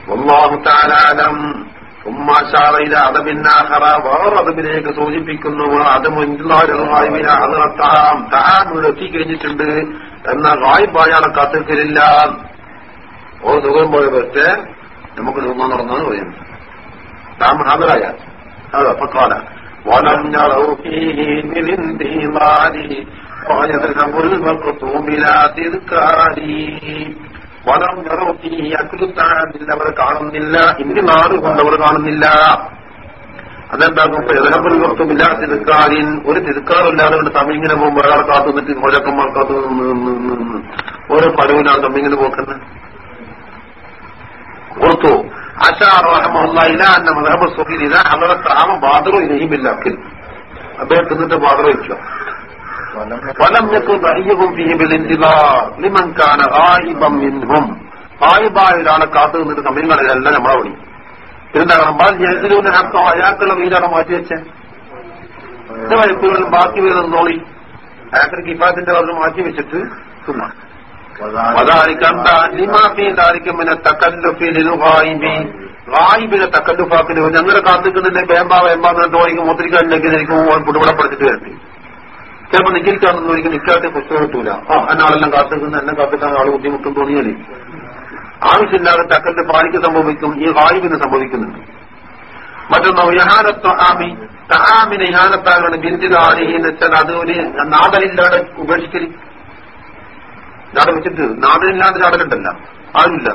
A: والله تعالى أعلم ثم أشار إلى أدب الآخر വേറെ അദബിലേക്ക് സൂചിപ്പിക്കുന്നു അദമു ഇന്ത്യയിലെ താം താൻ എത്തി കഴിഞ്ഞിട്ടുണ്ട് എന്ന ഗായിബായാണ് കാത്തിരിക്കലില്ല ഓ സുഖം പോയ പക്ഷേ നമുക്ക് നിന്നാൻ നടന്നാണ് പറയുന്നത് താൻ ഹാജരായ അതെ അപ്പക്കാല ولم يروا فيه من انتظار ويذهب المقطوم بلا تذكار വലം നിറവത്തി അക്കുലുത്താനില്ല അവർ കാണുന്നില്ല ഇനി നാട് കൊണ്ടവർ കാണുന്നില്ല അതെന്താകും എതിരപ്പുറത്തും ഇല്ലാത്ത തിരുക്കാരിൻ ഒരു തിരുക്കാറില്ലാതെ കൊണ്ട് തമിഴിങ്ങനെ പോകുമ്പോൾ ഒരാൾ കാത്തു നിന്നിട്ട് മുഴക്കന്മാർ കാത്തു നിന്ന് ഓരോ പരവിനാണ് തമ്മിങ്ങനെ പോക്കുന്നത് ഓർത്തു അഷാറഹമുള്ള ഇല എന്ന മതഹബ് സുഖീൽ ഇതാ അവരുടെ താമ ബാദറോ ഇലഹിമില്ലാക്കിൽ അദ്ദേഹം തിന്നിട്ട് ബാദറോ വെച്ചു ഫലം ഞെക്കും അയ്യവും ലിമൻകാന ആയിബം മിൻഹും. ആയിബായ കാത്തു നിന്നിട്ട് സമയങ്ങളിലെല്ലാം നമ്മളെ ഓടി പിന്നെന്താകണം ബാൽ ജയസിലൂന്റെ ഹക്കോ അയാൾക്കുള്ള വീടാണ് മാറ്റിവെച്ചേ വൈപ്പുകളും ബാക്കി വരുന്ന നോളി അയാൾക്ക് കിഫാത്തിന്റെ വന്ന് മാറ്റിവെച്ചിട്ട് സുന്നാ ഞങ്ങളുടെ കാത്തിക്കുന്നതിന്റെ ബേമ്പാവ് ബേമ്പാ തോളിക്ക് മുദ്രിക്കാൻ ഉണ്ടെങ്കിൽ എനിക്ക് കുടുംബം പഠിച്ചിട്ട് ചിലപ്പോ നിൽക്കാണെന്ന് ഒരിക്കൽ നിൽക്കാത്ത പുസ്തകം കിട്ടൂല. ആ എന്നാളെല്ലാം കാത്തിരിക്കുന്ന എന്നെ കാത്തിക്കാൻ ആൾ ബുദ്ധിമുട്ടും തോന്നിയാൽ. ആവശ്യമില്ലാതെ തക്കന്റെ പാലിക്ക് സംഭവിക്കും ഈ വായുവിന് സംഭവിക്കുന്നുണ്ട്. മറ്റൊന്ന് യഹാനത്വ ആമി തഹാമിന് യഹാനത്താകാണ് ബിന്ദിനാരി എന്ന് വെച്ചാൽ അത് ഒരു നാടലില്ലാതെ ഉപേക്ഷിക്കൽ നാട് വെച്ചിട്ട് നാടലില്ലാതെ നാടലുണ്ടല്ല ആരുമില്ല.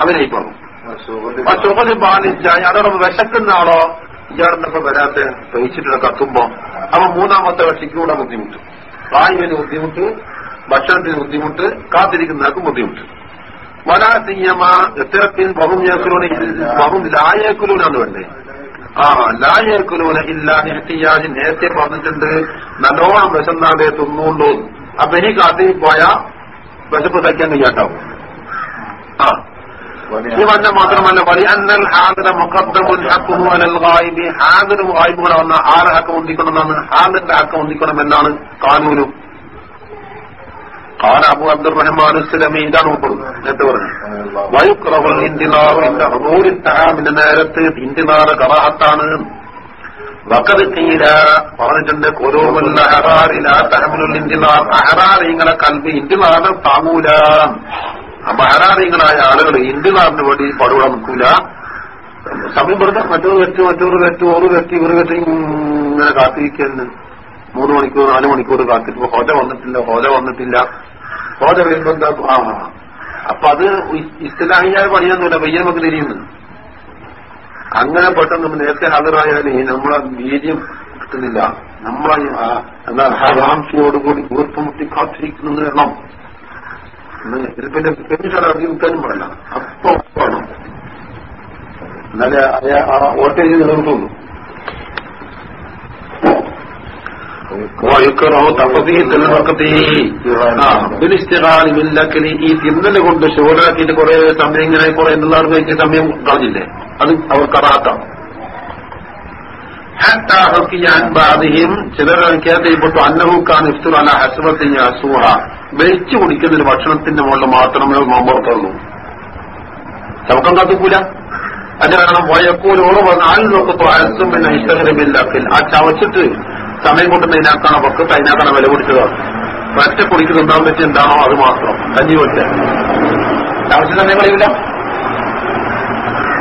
A: അവനായി പോകും. ചുമൽ പാലിച്ച അതോടൊപ്പം വിശക്കുന്ന ആളോ ഇയാളെന്നൊക്കെ വരാത്ത കഴിച്ചിട്ട് കത്തുമ്പോ അവ മൂന്നാമത്തെ കക്ഷിക്കൂടെ ബുദ്ധിമുട്ട്. വായുവിന് ബുദ്ധിമുട്ട് ഭക്ഷണത്തിന് ബുദ്ധിമുട്ട് കാത്തിരിക്കുന്നവർക്കും ബുദ്ധിമുട്ട്. വലാസീയമ ഇത്തരത്തിൽ ബഹും ഏക്കുലൂന ബഹും ലായേക്കുലൂനാന്ന് വേണ്ടേ ആ ലായേക്കുലൂന ഇല്ല നെഹത്തിയാജ് നേരത്തെ പറഞ്ഞിട്ടുണ്ട്. നല്ലോണം വിശന്നാതെ തിന്നുകൊണ്ടു അപ്പൊ ഇനി കാത്തിരി പോയാ വിശപ്പ് തയ്ക്കാൻ കഴിയാട്ടാവും ആ. ഈ വന്ന മാത്രമല്ല വലിയ അന്നൽ ഹാദിര മുഖദ്ദമുൽ ഹക്കുമു അലൽ ഗായിബി ഹാദിറും ഗായിബ് കൂടെ വന്ന ആരെ ഹക്കം ഒന്നിക്കണമെന്നാണ് ഹാദിന്റെ ഹക്കം ഒന്നിക്കണം എന്നാണ് കാനൂരും قال അബു അബ്ദുറഹ്മാൻ السلمي ഇതാണ് ഉൾപ്പെടുന്നത് എന്നിട്ട് പറഞ്ഞു വയുക്രഹുൽ ഇന്തിനാർ എന്റെ ഹദൂരിൽ തഹാമിന്റെ നേരത്ത് ഇന്തിനാർ കറാഹത്താണ് വക്കത് കീല പറഞ്ഞിട്ടുണ്ട് കൊരോമല്ല ഹറാറില തഹമിലുൽ ഇന്തിനാർ അഹറാറിങ്ങളെ കൽബ് ഇന്തിനാറിന് താങ്ങൂല അഹറാറിങ്ങളായ ആളുകൾ ഇന്ത്യക്കാരന് വേണ്ടി പടുവിടാൻ നിൽക്കൂല. സമയം വെറുതെ മറ്റൊരു വ്യക്തി മറ്റൊരു വ്യക്തി ഒരു വ്യക്തി ഇവർ വ്യക്തി ഇങ്ങനെ കാത്തിരിക്കുന്നു മൂന്ന് മണിക്കൂർ നാല് മണിക്കൂർ കാത്തിരിക്കും ഹോജ വന്നിട്ടില്ല ഹോജ വന്നിട്ടില്ല. ഹോജ വരുമ്പോ എന്താ? ആ അപ്പൊ അത് ഇസ്ലാഹിയായ പണിയൊന്നുമില്ല പയ്യൻ നമുക്ക് തിരിയുന്നു അങ്ങനെ പെട്ടെന്ന് നേരത്തെ ഹാജരായാലേ നമ്മളെ ബീജം കിട്ടുന്നില്ല. നമ്മളെ എന്താ ഹറാംശയോടുകൂടി വീർപ്പുമുട്ടി കാത്തിരിക്കുന്നത് എണ്ണം ഇത് പിന്നെ പെരുശാല അധികം പറയല അപ്പൊ വേണം. എന്നാലേ അയാ ആ വോട്ടേജ് നിലനിർത്തുള്ളൂ. ഈ തിന്നൽ കൊണ്ട് ഷോറാക്കിയിട്ട് കുറെ സമയം ഇങ്ങനെ കുറെ എന്നുള്ള കഴിച്ച് സമയം കളഞ്ഞില്ലേ? അത് അവർ കറാത്താണ് ചിലർ കേട്ടപ്പെട്ടു അന്നഹൂക്കാൻ ഇഫ്തുർ അല ഹസ്ബത്തി അസൂഹ വെച്ചു കുടിക്കുന്ന ഒരു ഭക്ഷണത്തിന്റെ മുകളിൽ മാത്രമേ നോമ്പുറത്തുള്ളൂ ചവക്കം കത്തിക്കൂല അതിന്റെ കാരണം വയക്കൂലോട് വന്ന് ആളിനൊക്കെ അയസും പിന്നെ ഇഷ്ടകരമില്ലാത്തിൽ ആ ചവച്ചിട്ട് സമയം കൊണ്ടുന്നതിനാക്കാണ് പൊക്കത്ത് അതിനാക്കാണ് വില പിടിച്ചതാണ് ഒറ്റ കുടിക്കുന്ന തിന്നാൻ പറ്റിയ എന്താണോ അത് മാത്രം. കഞ്ഞി വെച്ച ചവച്ച സമയം കളയില്ല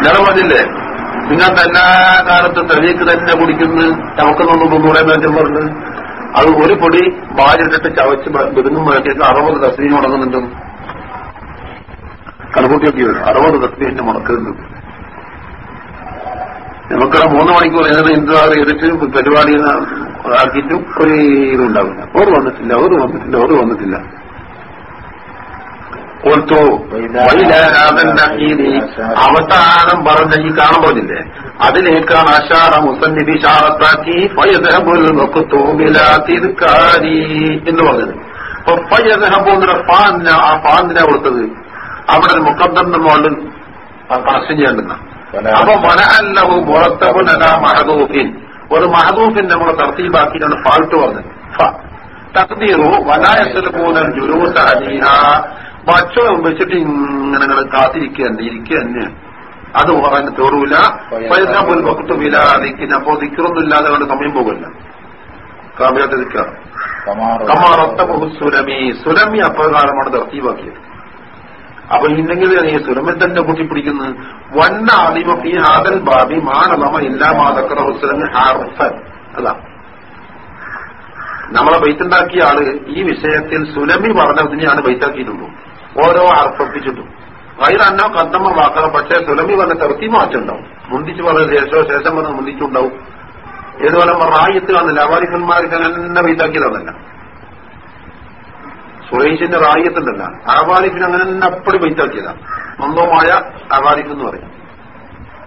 A: ഞാൻ നിങ്ങൾക്ക് എല്ലാ കാലത്തും തെളിയിക്ക് തന്നെ കുടിക്കുന്നു. ചവക്കുന്നൊന്നും തൊണ്ണൂറെ മാറ്റം പറഞ്ഞു. അത് ഒരു പൊടി വാരിട്ടിട്ട് ചവച്ച് വിരുന്നും മാറ്റിയിട്ട് അറുപത് തസ്ലീം മുടങ്ങുന്നുണ്ട് കണക്കൂട്ടിയൊക്കെ അറുപത് തസ്ലീന്റെ മുടക്കുന്നുണ്ട്. നമുക്കിവിടെ മൂന്ന് മണിക്കൂർ ഏത് ഇന്ത്യ ചെയ്തിട്ട് പരിപാടി ആക്കിയിട്ടും ഒരു ഇതുണ്ടാവില്ല. ഒരു വന്നിട്ടില്ല ഒരു വന്നിട്ടില്ല ഒരു വന്നിട്ടില്ല. കൊടുത്തു. അവസാനം പറഞ്ഞ ഈ കാണാൻ പറഞ്ഞില്ലേ അതിലേക്കാണ് അഷാറ മുസന്നിബി ഷാറത്താക്കി തിരുക്കാരി എന്ന് പറഞ്ഞത്. അപ്പൊ ഫയദഹബു എന്നുള്ള ഫാന്തിന ആ ഫാനിനെ കൊടുത്തത്. അവിടെ ഒരു മുഖദ്ദറിന്റെ മുകളിൽ കണക്ഷൻ ചെയ്യേണ്ടുന്ന. അപ്പൊ മനഅല്ലഹു മുറത്തബുനല മഹദൂഫിൻ. ഒരു മഹദൂഫിൻ നമ്മളെ തർത്തീബാക്കിയിട്ടാണ് ഫാൾട്ട് പറഞ്ഞത്. തക്തീറു തക്തീറു പോകുന്ന ജുലൂസ് അലീഹ ഭക്ഷണം വെച്ചിട്ട് ഇങ്ങനെ നിങ്ങൾ കാത്തിരിക്കുക തന്നെ ഇരിക്കുക തന്നെ അത് പറയാൻ തോറൂല പൈസൽ വക്തു വിലാദിക്കുന്ന അപ്പോ ദിക്കറൊന്നുമില്ലാതെ കൊണ്ട് സമയം പോകില്ല സുലമി സുലമി അപ്രകാരമാണ് തർത്തീവാക്കിയത് അപ്പൊ ഇല്ലെങ്കിൽ ഈ സുലമിൽ തന്നെ കൂട്ടിപ്പിടിക്കുന്നത് വന്ന ആദിമ ഫി ഹാദൽ ബാബി മാനലമ ഇല്ലാ മാതക്കറ ഹുസ്ലമി ഹാർഫൻ അതാ. നമ്മളെ ബൈത്തുണ്ടാക്കിയ ആൾ ഈ വിഷയത്തിൽ സുലമി പറഞ്ഞതിനെയാണ് ബൈത്താക്കിയിട്ടുള്ളൂ. ഓരോ അർപ്പിച്ചിട്ടും വൈറന്നോ കദ്ദമ്മ വാക്കണം. പക്ഷേ സുലമി വന്ന തെർത്തി മാറ്റുണ്ടാവും മുന്തിച്ചു പറഞ്ഞ ശേഷമോ ശേഷം വന്ന് മുന്തിച്ചുണ്ടാവും. ഏതുപോലെ റായത്ത് കാണില്ല അവാരിഫന്മാർക്ക് അങ്ങനെ വൈതാക്കിയതല്ല സുറേഷിന്റെ റായത്തുണ്ടല്ല. അവാരിഫിന് അങ്ങനെ തന്നെ അപ്പടി വൈതാക്കിയതാണ് മന്ദോമായ അവാലിഫ് എന്ന് പറയും.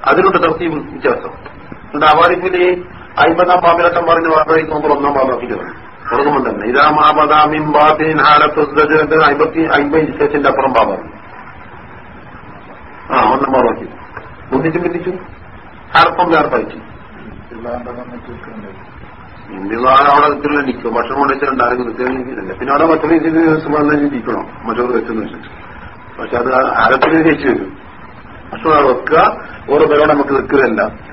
A: അതിനുണ്ട് തെർത്തി വ്യത്യാസം. എന്നിട്ട് അവാരിഫിന് അമ്പതാം പാമ്പിലട്ടം പറഞ്ഞ് വാർത്തയ്ക്ക് നോക്കുമ്പോൾ ഒന്നാം പാമ്പാക്കിട്ട് പറഞ്ഞു തുടങ്ങുമ്പോൾ തന്നെ ഇതാമാബദാമിൻ ബാത്തിൻ ഹാലത്ത് അമ്പത്തി അമ്പത് ശേഷന്റെ അപ്പുറം ബാബ ആ ഒന്നാം ബാബാക്കി മുന്നിച്ചും പിന്നിച്ചു. ഹാർപ്പം വേർപ്പയച്ചു ഇന്ത്യതാണ് അവിടെ നിൽക്കില്ല നിൽക്കും ഭക്ഷണം കൊണ്ട് വെച്ചിട്ടുണ്ട് ആരും നിൽക്കുന്നില്ല പിന്നെ അവിടെ മറ്റൊരു ദിവസം വന്നു ഇരിക്കണം. മറ്റൊരു വെച്ചെന്ന് വെച്ചിട്ട്. പക്ഷെ അത് ആരത്തിന് ജയിച്ചു വരും. ഭക്ഷണം വെക്കുക. ഓരോ പേരോടെ നമുക്ക് നിൽക്കുകയല്ല.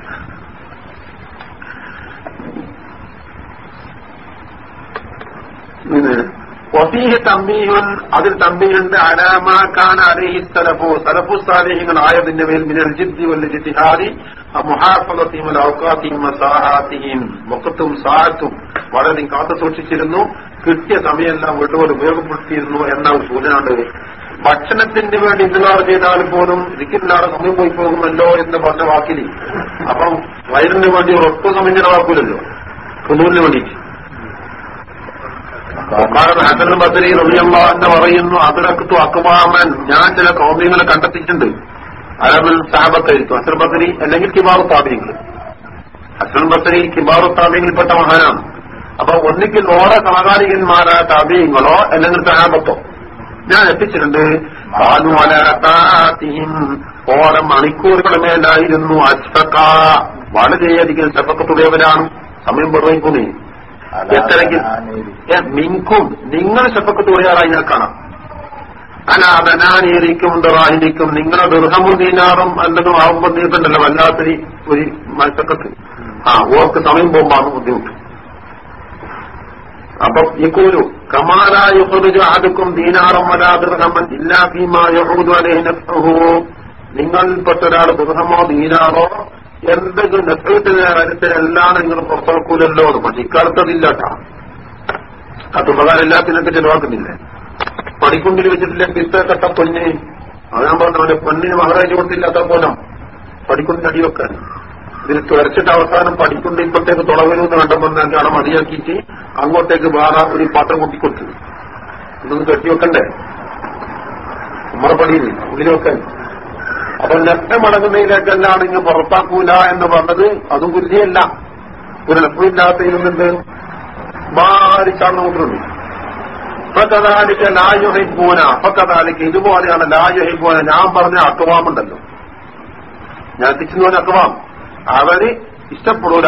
A: വസീഹ് തമ്പീഹുൻ അതിൽ തമ്പീഹുണ്ട് അലാമാക്കാൻ അലഹി സലഫു. സലഫു സാലിഹിങ്ങൾ ആയതിന്റെ മേൽ മിനൽ ജിദ്ദി വല്ല ജിത്തിഹാദി മുഹാഫലത്തിയും ഔക്കാത്തിയും സാഹാത്തിയും മുഖത്തും സാഹത്തും വളരെ കാത്തു സൂക്ഷിച്ചിരുന്നു. കിട്ടിയ സമയമെല്ലാം വീട്ടുകൾ ഉപയോഗപ്പെടുത്തിയിരുന്നു എന്ന സൂചനയുണ്ട്. ഭക്ഷണത്തിന് വേണ്ടി ഇതിലാർ ചെയ്താൽ പോലും ഇതിക്കില്ലാതെ സമയം പോയി പോകുമല്ലോ എന്ന് പറഞ്ഞ വാക്കിൽ അപ്പം വയറിന് വേണ്ടി ഒട്ടും സമയം ചെലവാക്കൂലല്ലോ. പുനൂരിന് വേണ്ടിയിട്ട്. ഹസൻ ബസരി റബിയമ്മ എന്ന് പറയുന്നു അതിലക്കത്തു അക്ബാമൻ ഞാൻ ചില കൗമ്യങ്ങൾ കണ്ടെത്തിയിട്ടുണ്ട്. അലബുൽ സാഹബത്തായിരിക്കും ഹസൻ ബസരി അല്ലെങ്കിൽ കിബാറു താപ്യങ്ങൾ ഹസൻ ബസരി കിബാറു താപ്യങ്ങളിൽപ്പെട്ട മഹാനാണ്. അപ്പൊ ഒന്നിക്ക് ഓരോ സമകാലികന്മാരായ താപ്യങ്ങളോ അല്ലെങ്കിൽ സഹാബത്തോ. ഞാൻ എത്തിച്ചിട്ടുണ്ട്. ഓരോ മണിക്കൂറുകൾ മേലായിരുന്നു അച്ചക്ക വളരെയധികം ശപ്പക്കത്തുടയവരാണ് സമയം പറയുന്നേ എത്രയെങ്കിൽ മിങ്കും നിങ്ങൾ ശപ്പക്കത്തുടയാറായി ഞാൻ കാണാം. അനാഥനാനിരിക്കും ദറാഹിനിക്കും നിങ്ങളുടെ ദുർഹമും ദീനാറും അല്ലെന്നും ആവുമ്പോൾ നീട്ടണ്ടല്ലോ വല്ലാത്തൊരു ഒരു മത്സക്കത്ത് ആ ഓർക്ക് സമയം പോകുമ്പോൾ ബുദ്ധിമുട്ട്. അപ്പൊ യക്കൂലു കമാലായ ആദുക്കും ദീനാറും വലാ ദുർഹമൻ ഇല്ലാ ഫീമാ യഹൂദു അലൈഹി നഫ്സുഹു. നിങ്ങളിൽപ്പെട്ട ഒരാൾ ദൃഹമോ ദീനാറോ എന്തെങ്കിലും നെഫ്സത്തിന്റെ കാര്യത്തിലെല്ലാം നിങ്ങൾ പുറത്തിറക്കൂലല്ലോ പക്ഷെ അത് അത് ഉപകാരമില്ലാത്തിനൊക്കെ ചെലവാക്കുന്നില്ലേ? പണിക്കുണ്ടിൽ വെച്ചിട്ടില്ല പിസ്ത കട്ട പൊന്ന്? അത് പറഞ്ഞു പൊന്നിന് മഹാരാജ് കൊടുത്തില്ലാത്ത പോലും പടിക്കുണ്ടിന് അടിവെക്കാൻ ഇതിൽ തുരച്ചിട്ട് അവസാനം പടിക്കുണ്ട് ഇപ്പത്തേക്ക് തുടങ്ങരുമെന്ന് കണ്ടപ്പോൾ ഞാൻ മതിയാക്കിയിട്ട് അങ്ങോട്ടേക്ക് വേറെ ഒരു പാത്രം കൂട്ടിക്കൊടുത്തു. ഇതൊന്ന് കെട്ടിവെക്കണ്ടേ? ഉമ്മറപ്പടിയിൽ ഉള്ളിൽ വെക്കാൻ. അപ്പൊ ലഭ്യമടങ്ങുന്നതിലേക്കെല്ലാം ഇങ്ങ് പുറത്താക്കൂല എന്ന് പറഞ്ഞത് അതും കുരുതിയല്ല. ഒരു ലഭ്യമില്ലാത്ത ഇരുന്നുണ്ട് ബാരിച്ചാണ് നോക്കുന്നുണ്ട് ഫക്കതാലിക്ക് ലായുഹിബൂന ഫക്കതാലിക്ക് ഇതുപോലെയാണ് ലായുഹിബൂന ഞാൻ പറഞ്ഞ അക്വാമുണ്ടല്ലോ. ഞാൻ തിരിച്ചു പറഞ്ഞ അക്വാം. അവർ ഇഷ്ടപ്പെടൂല.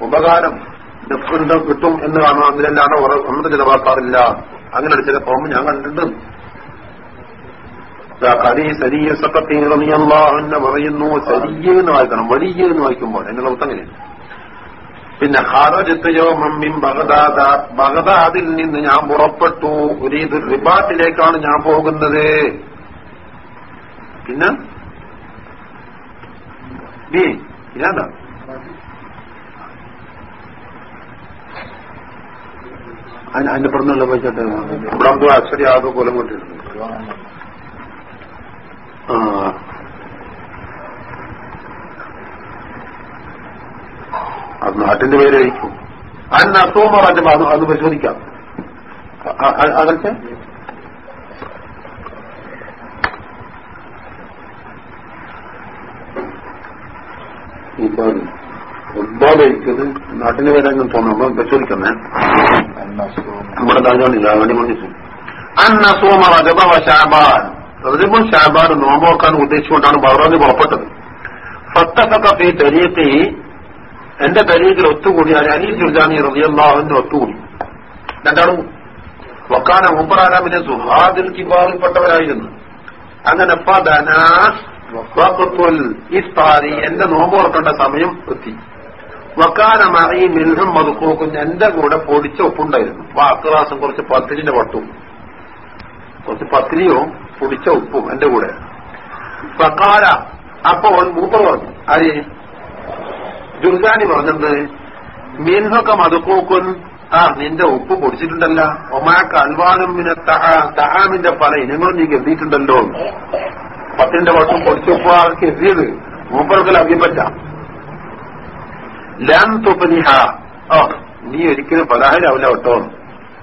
A: ഉപകാരം കിട്ടും എന്ന് കാണുന്ന അതിലല്ലാതെ ഒന്നും ചിലവാക്കാറില്ല. അങ്ങനെ ചില ഫോം ഞാൻ കണ്ടിട്ടുണ്ട്. പറയുന്നു സരിയ വായിക്കണം വലിയ എന്ന് വായിക്കുമ്പോൾ എന്റെ അങ്ങനെ പിന്നെ ഹാറജത്തയോ മമ്മിൻ ബഗദാദ ബഗദാദിൽ നിന്ന് ഞാൻ പുറപ്പെട്ടു. ഒരു ഇത് റിബാട്ടിലേക്കാണ് ഞാൻ പോകുന്നത്. പിന്നെ? ബി അതിന്റെ പുറമെയുള്ള പൈസട്ടെ ഇവിടെ നമുക്ക് അക്ഷരി ആകെ കൊലം കൊണ്ടിരുന്നു. ആ. അത് നാട്ടിന്റെ പേരായിരിക്കും. അന്ന് അസുഖം അത് അത് പരിശോധിക്കാം. അതൊക്കെ? അ- അകത്തെ നാട്ടിന് നാട്ടിന്റെ പേരെങ്കിലും തോന്നുന്നു അപ്പം പരിശോധിക്കുന്നേ നമ്മുടെ താജോണില്ല വേണ്ടി മണിച്ചു അന്നസോമ റജബ ഷാബാൻ റജബും ഷാബാൻ നോമ്പോക്കാൻ ഉദ്ദേശിച്ചുകൊണ്ടാണ് ബഹ്റാന് പുറപ്പെട്ടത്. ഫത്തഫക്ക ഫീ തരീഖി. എന്റെ തരീഖിൽ ഒത്തുകൂടിയാൽ അലീ ജുർജാനി റബിയല്ലാഹുവിന്റെ ഒത്തുകൂടി. രണ്ടാളും വക്കാന മുമ്പറാലാമിനെ സുഹാദിൽ കിബാറിൽപ്പെട്ടവരായിരുന്നു. അങ്ങനെ വഖത്തുൽ ഇഫ്താരി എന്റെ നോമ്പ് തുറക്കേണ്ട സമയം എത്തി. വക്കാന മറി മിൽഹം മതുക്കൂക്കും എന്റെ കൂടെ പൊടിച്ച ഉപ്പുണ്ടായിരുന്നു. വാക്കുറാസം കുറച്ച് പത്തിരിന്റെ വട്ടും കുറച്ച് പത്തിരിയോ പൊടിച്ച ഉപ്പും എന്റെ കൂടെ. ഫക്കാല അപ്പൊ അവൻ മൂപ്പർ പറഞ്ഞു ആര്? ദുർഗാനി പറഞ്ഞത് മീൻഹൊക്കെ മതുക്കൂക്കുൻ ആ നിന്റെ ഉപ്പ് പൊടിച്ചിട്ടുണ്ടല്ല. ഒമാക്ക് അൽവാനും പിന്നെ തഹാമിന്റെ പല ഇനങ്ങളും നീ കരുതിയിട്ടുണ്ടല്ലോ പത്തിന്റെ വട്ടം പൊടിച്ച ഉപ്പ് ആൾക്ക് എത്തിയത്? മൂപ്പർക്കൽ അഭിപറ്റ ലം തുപനിഹ ഓ നീ ഒരിക്കലും പലാഹരാവില്ല കേട്ടോ.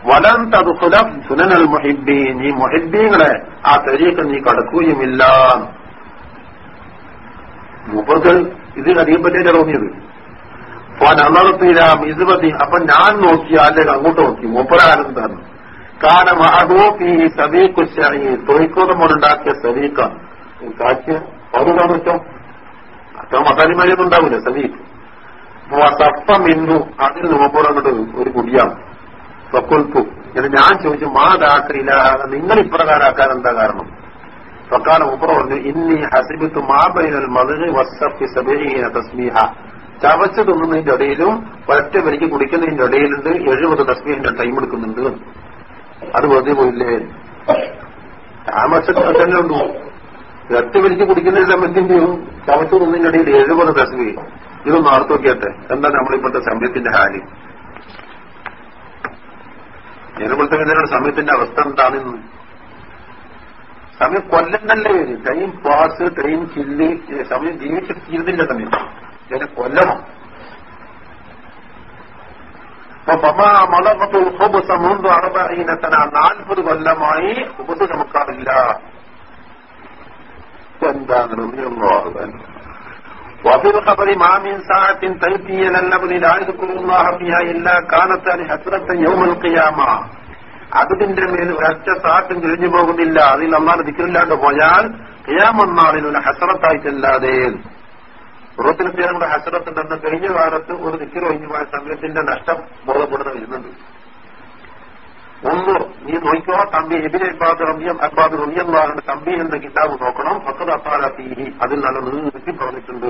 A: വലം തതുസുല സുനനൽ മൊഹിബി നീ മൊഹിബീങ്ങളെ ആ തെരീക്ക് നീ കടക്കുകയുമില്ല. മുപ്പത് ഇത് പറ്റിയ തോന്നിയത് നന്നറത്തിരാം ഇതുപതി അപ്പൊ ഞാൻ നോക്കി അല്ലെങ്കിൽ അങ്ങോട്ട് നോക്കി. മൂപ്പരാരെന്താണ് കാരണം അഹോപ്പി ഈ തൊഴിക്കോതം കൊണ്ടുണ്ടാക്കിയ സബീക്കാണ് കാറ്റ് അത് കാണിച്ചോ അത്ര മസാലിമാരിയൊന്നും ഉണ്ടാവില്ല സബീക്ക് സപ്പ മിന്നു നോമ്പോടെ ഒരു കുടിയാണ്. സ്വക്കൊൽപ്പു എന്ന് ഞാൻ ചോദിച്ചു മാതാക്കരില്ല നിങ്ങൾ ഇപ്രകാരാക്കാൻ എന്താ കാരണം? ഫക്കാല ഉപ്ര പറഞ്ഞു ഇന്നി ഹസിബിത്തു മാബൈനൽ മധുര വസ്സഫി സബീന തസ്മീഹ. ചവച്ച് തിന്നുന്നതിന്റെ ഇടയിലും ഒറ്റ വലിക്ക് കുടിക്കുന്നതിന്റെ ഇടയിലുണ്ട് എഴുപത് തസ്മീഹിന്റെ ടൈം എടുക്കുന്നുണ്ട്. അത് വെറുതെ പോയില്ലേ? താമസത്തിൽ തന്നെ ഉണ്ടോ ഒറ്റ വലിക്ക് കുടിക്കുന്നതിന്റെ സമയത്തിന്റെയും ചവച്ച് തിന്നതിന്റെ ഇടയിൽ എഴുപത് തസ്മീ ഇതൊന്ന് ഓർത്തു നോക്കിയട്ടെ. എന്താ നമ്മളിപ്പോഴത്തെ സമയത്തിന്റെ ഹാനി? ഞാനിപ്പോഴത്തെ ഇതിനുള്ള സമയത്തിന്റെ അവസ്ഥ എന്താണെന്ന്? സമയം കൊല്ലം വരും ടൈം പാസ് ടൈം ചില്ല് സമയം ജീവിച്ചിട്ട് തീരുന്നില്ല സമയം. ഇതിനെ കൊല്ലണം. നാൽപ്പത് കൊല്ലമായി ഉപസ് ഒന്നും എന്താണ് وفي الخبر ما من ساعة تأتي إلى اللبن لا يذكر الله فيها إلا كانت لحسرة يوم القيامة അതിന്റെ മേൽ ഒരൊറ്റ സാട്ടും കിഴിഞ്ഞു പോകുന്നില്ല അതിൽ അള്ളാഹ് ദിക്കില്ലാണ്ട് പോയാൽ ക്യാമൊന്നാളിൽ ഒരു ഹസറത്തായിട്ടല്ലാതെ സുഹൃത്തിന് ചെയ്യാനുള്ള ഹസറത്തുണ്ടെന്ന് കഴിഞ്ഞ കാലത്ത് ഒരു ദിക്കർ ഒഴിഞ്ഞു പോയ സമയത്തിന്റെ നഷ്ടം ബോധപ്പെടുന്ന വരുന്നുണ്ട് ഒന്ന് നീ നോക്കിക്കോ തമ്പി എബിനെ അബ്ബാദ് റബിയം അബ്ബാദ് റബിയല്ലാറിന്റെ തമ്പി എന്ന കിതാബ് നോക്കണം. ഫക്കത് അത്താല തീഹി അതിൽ നല്ല നീട്ടി പറഞ്ഞിട്ടുണ്ട്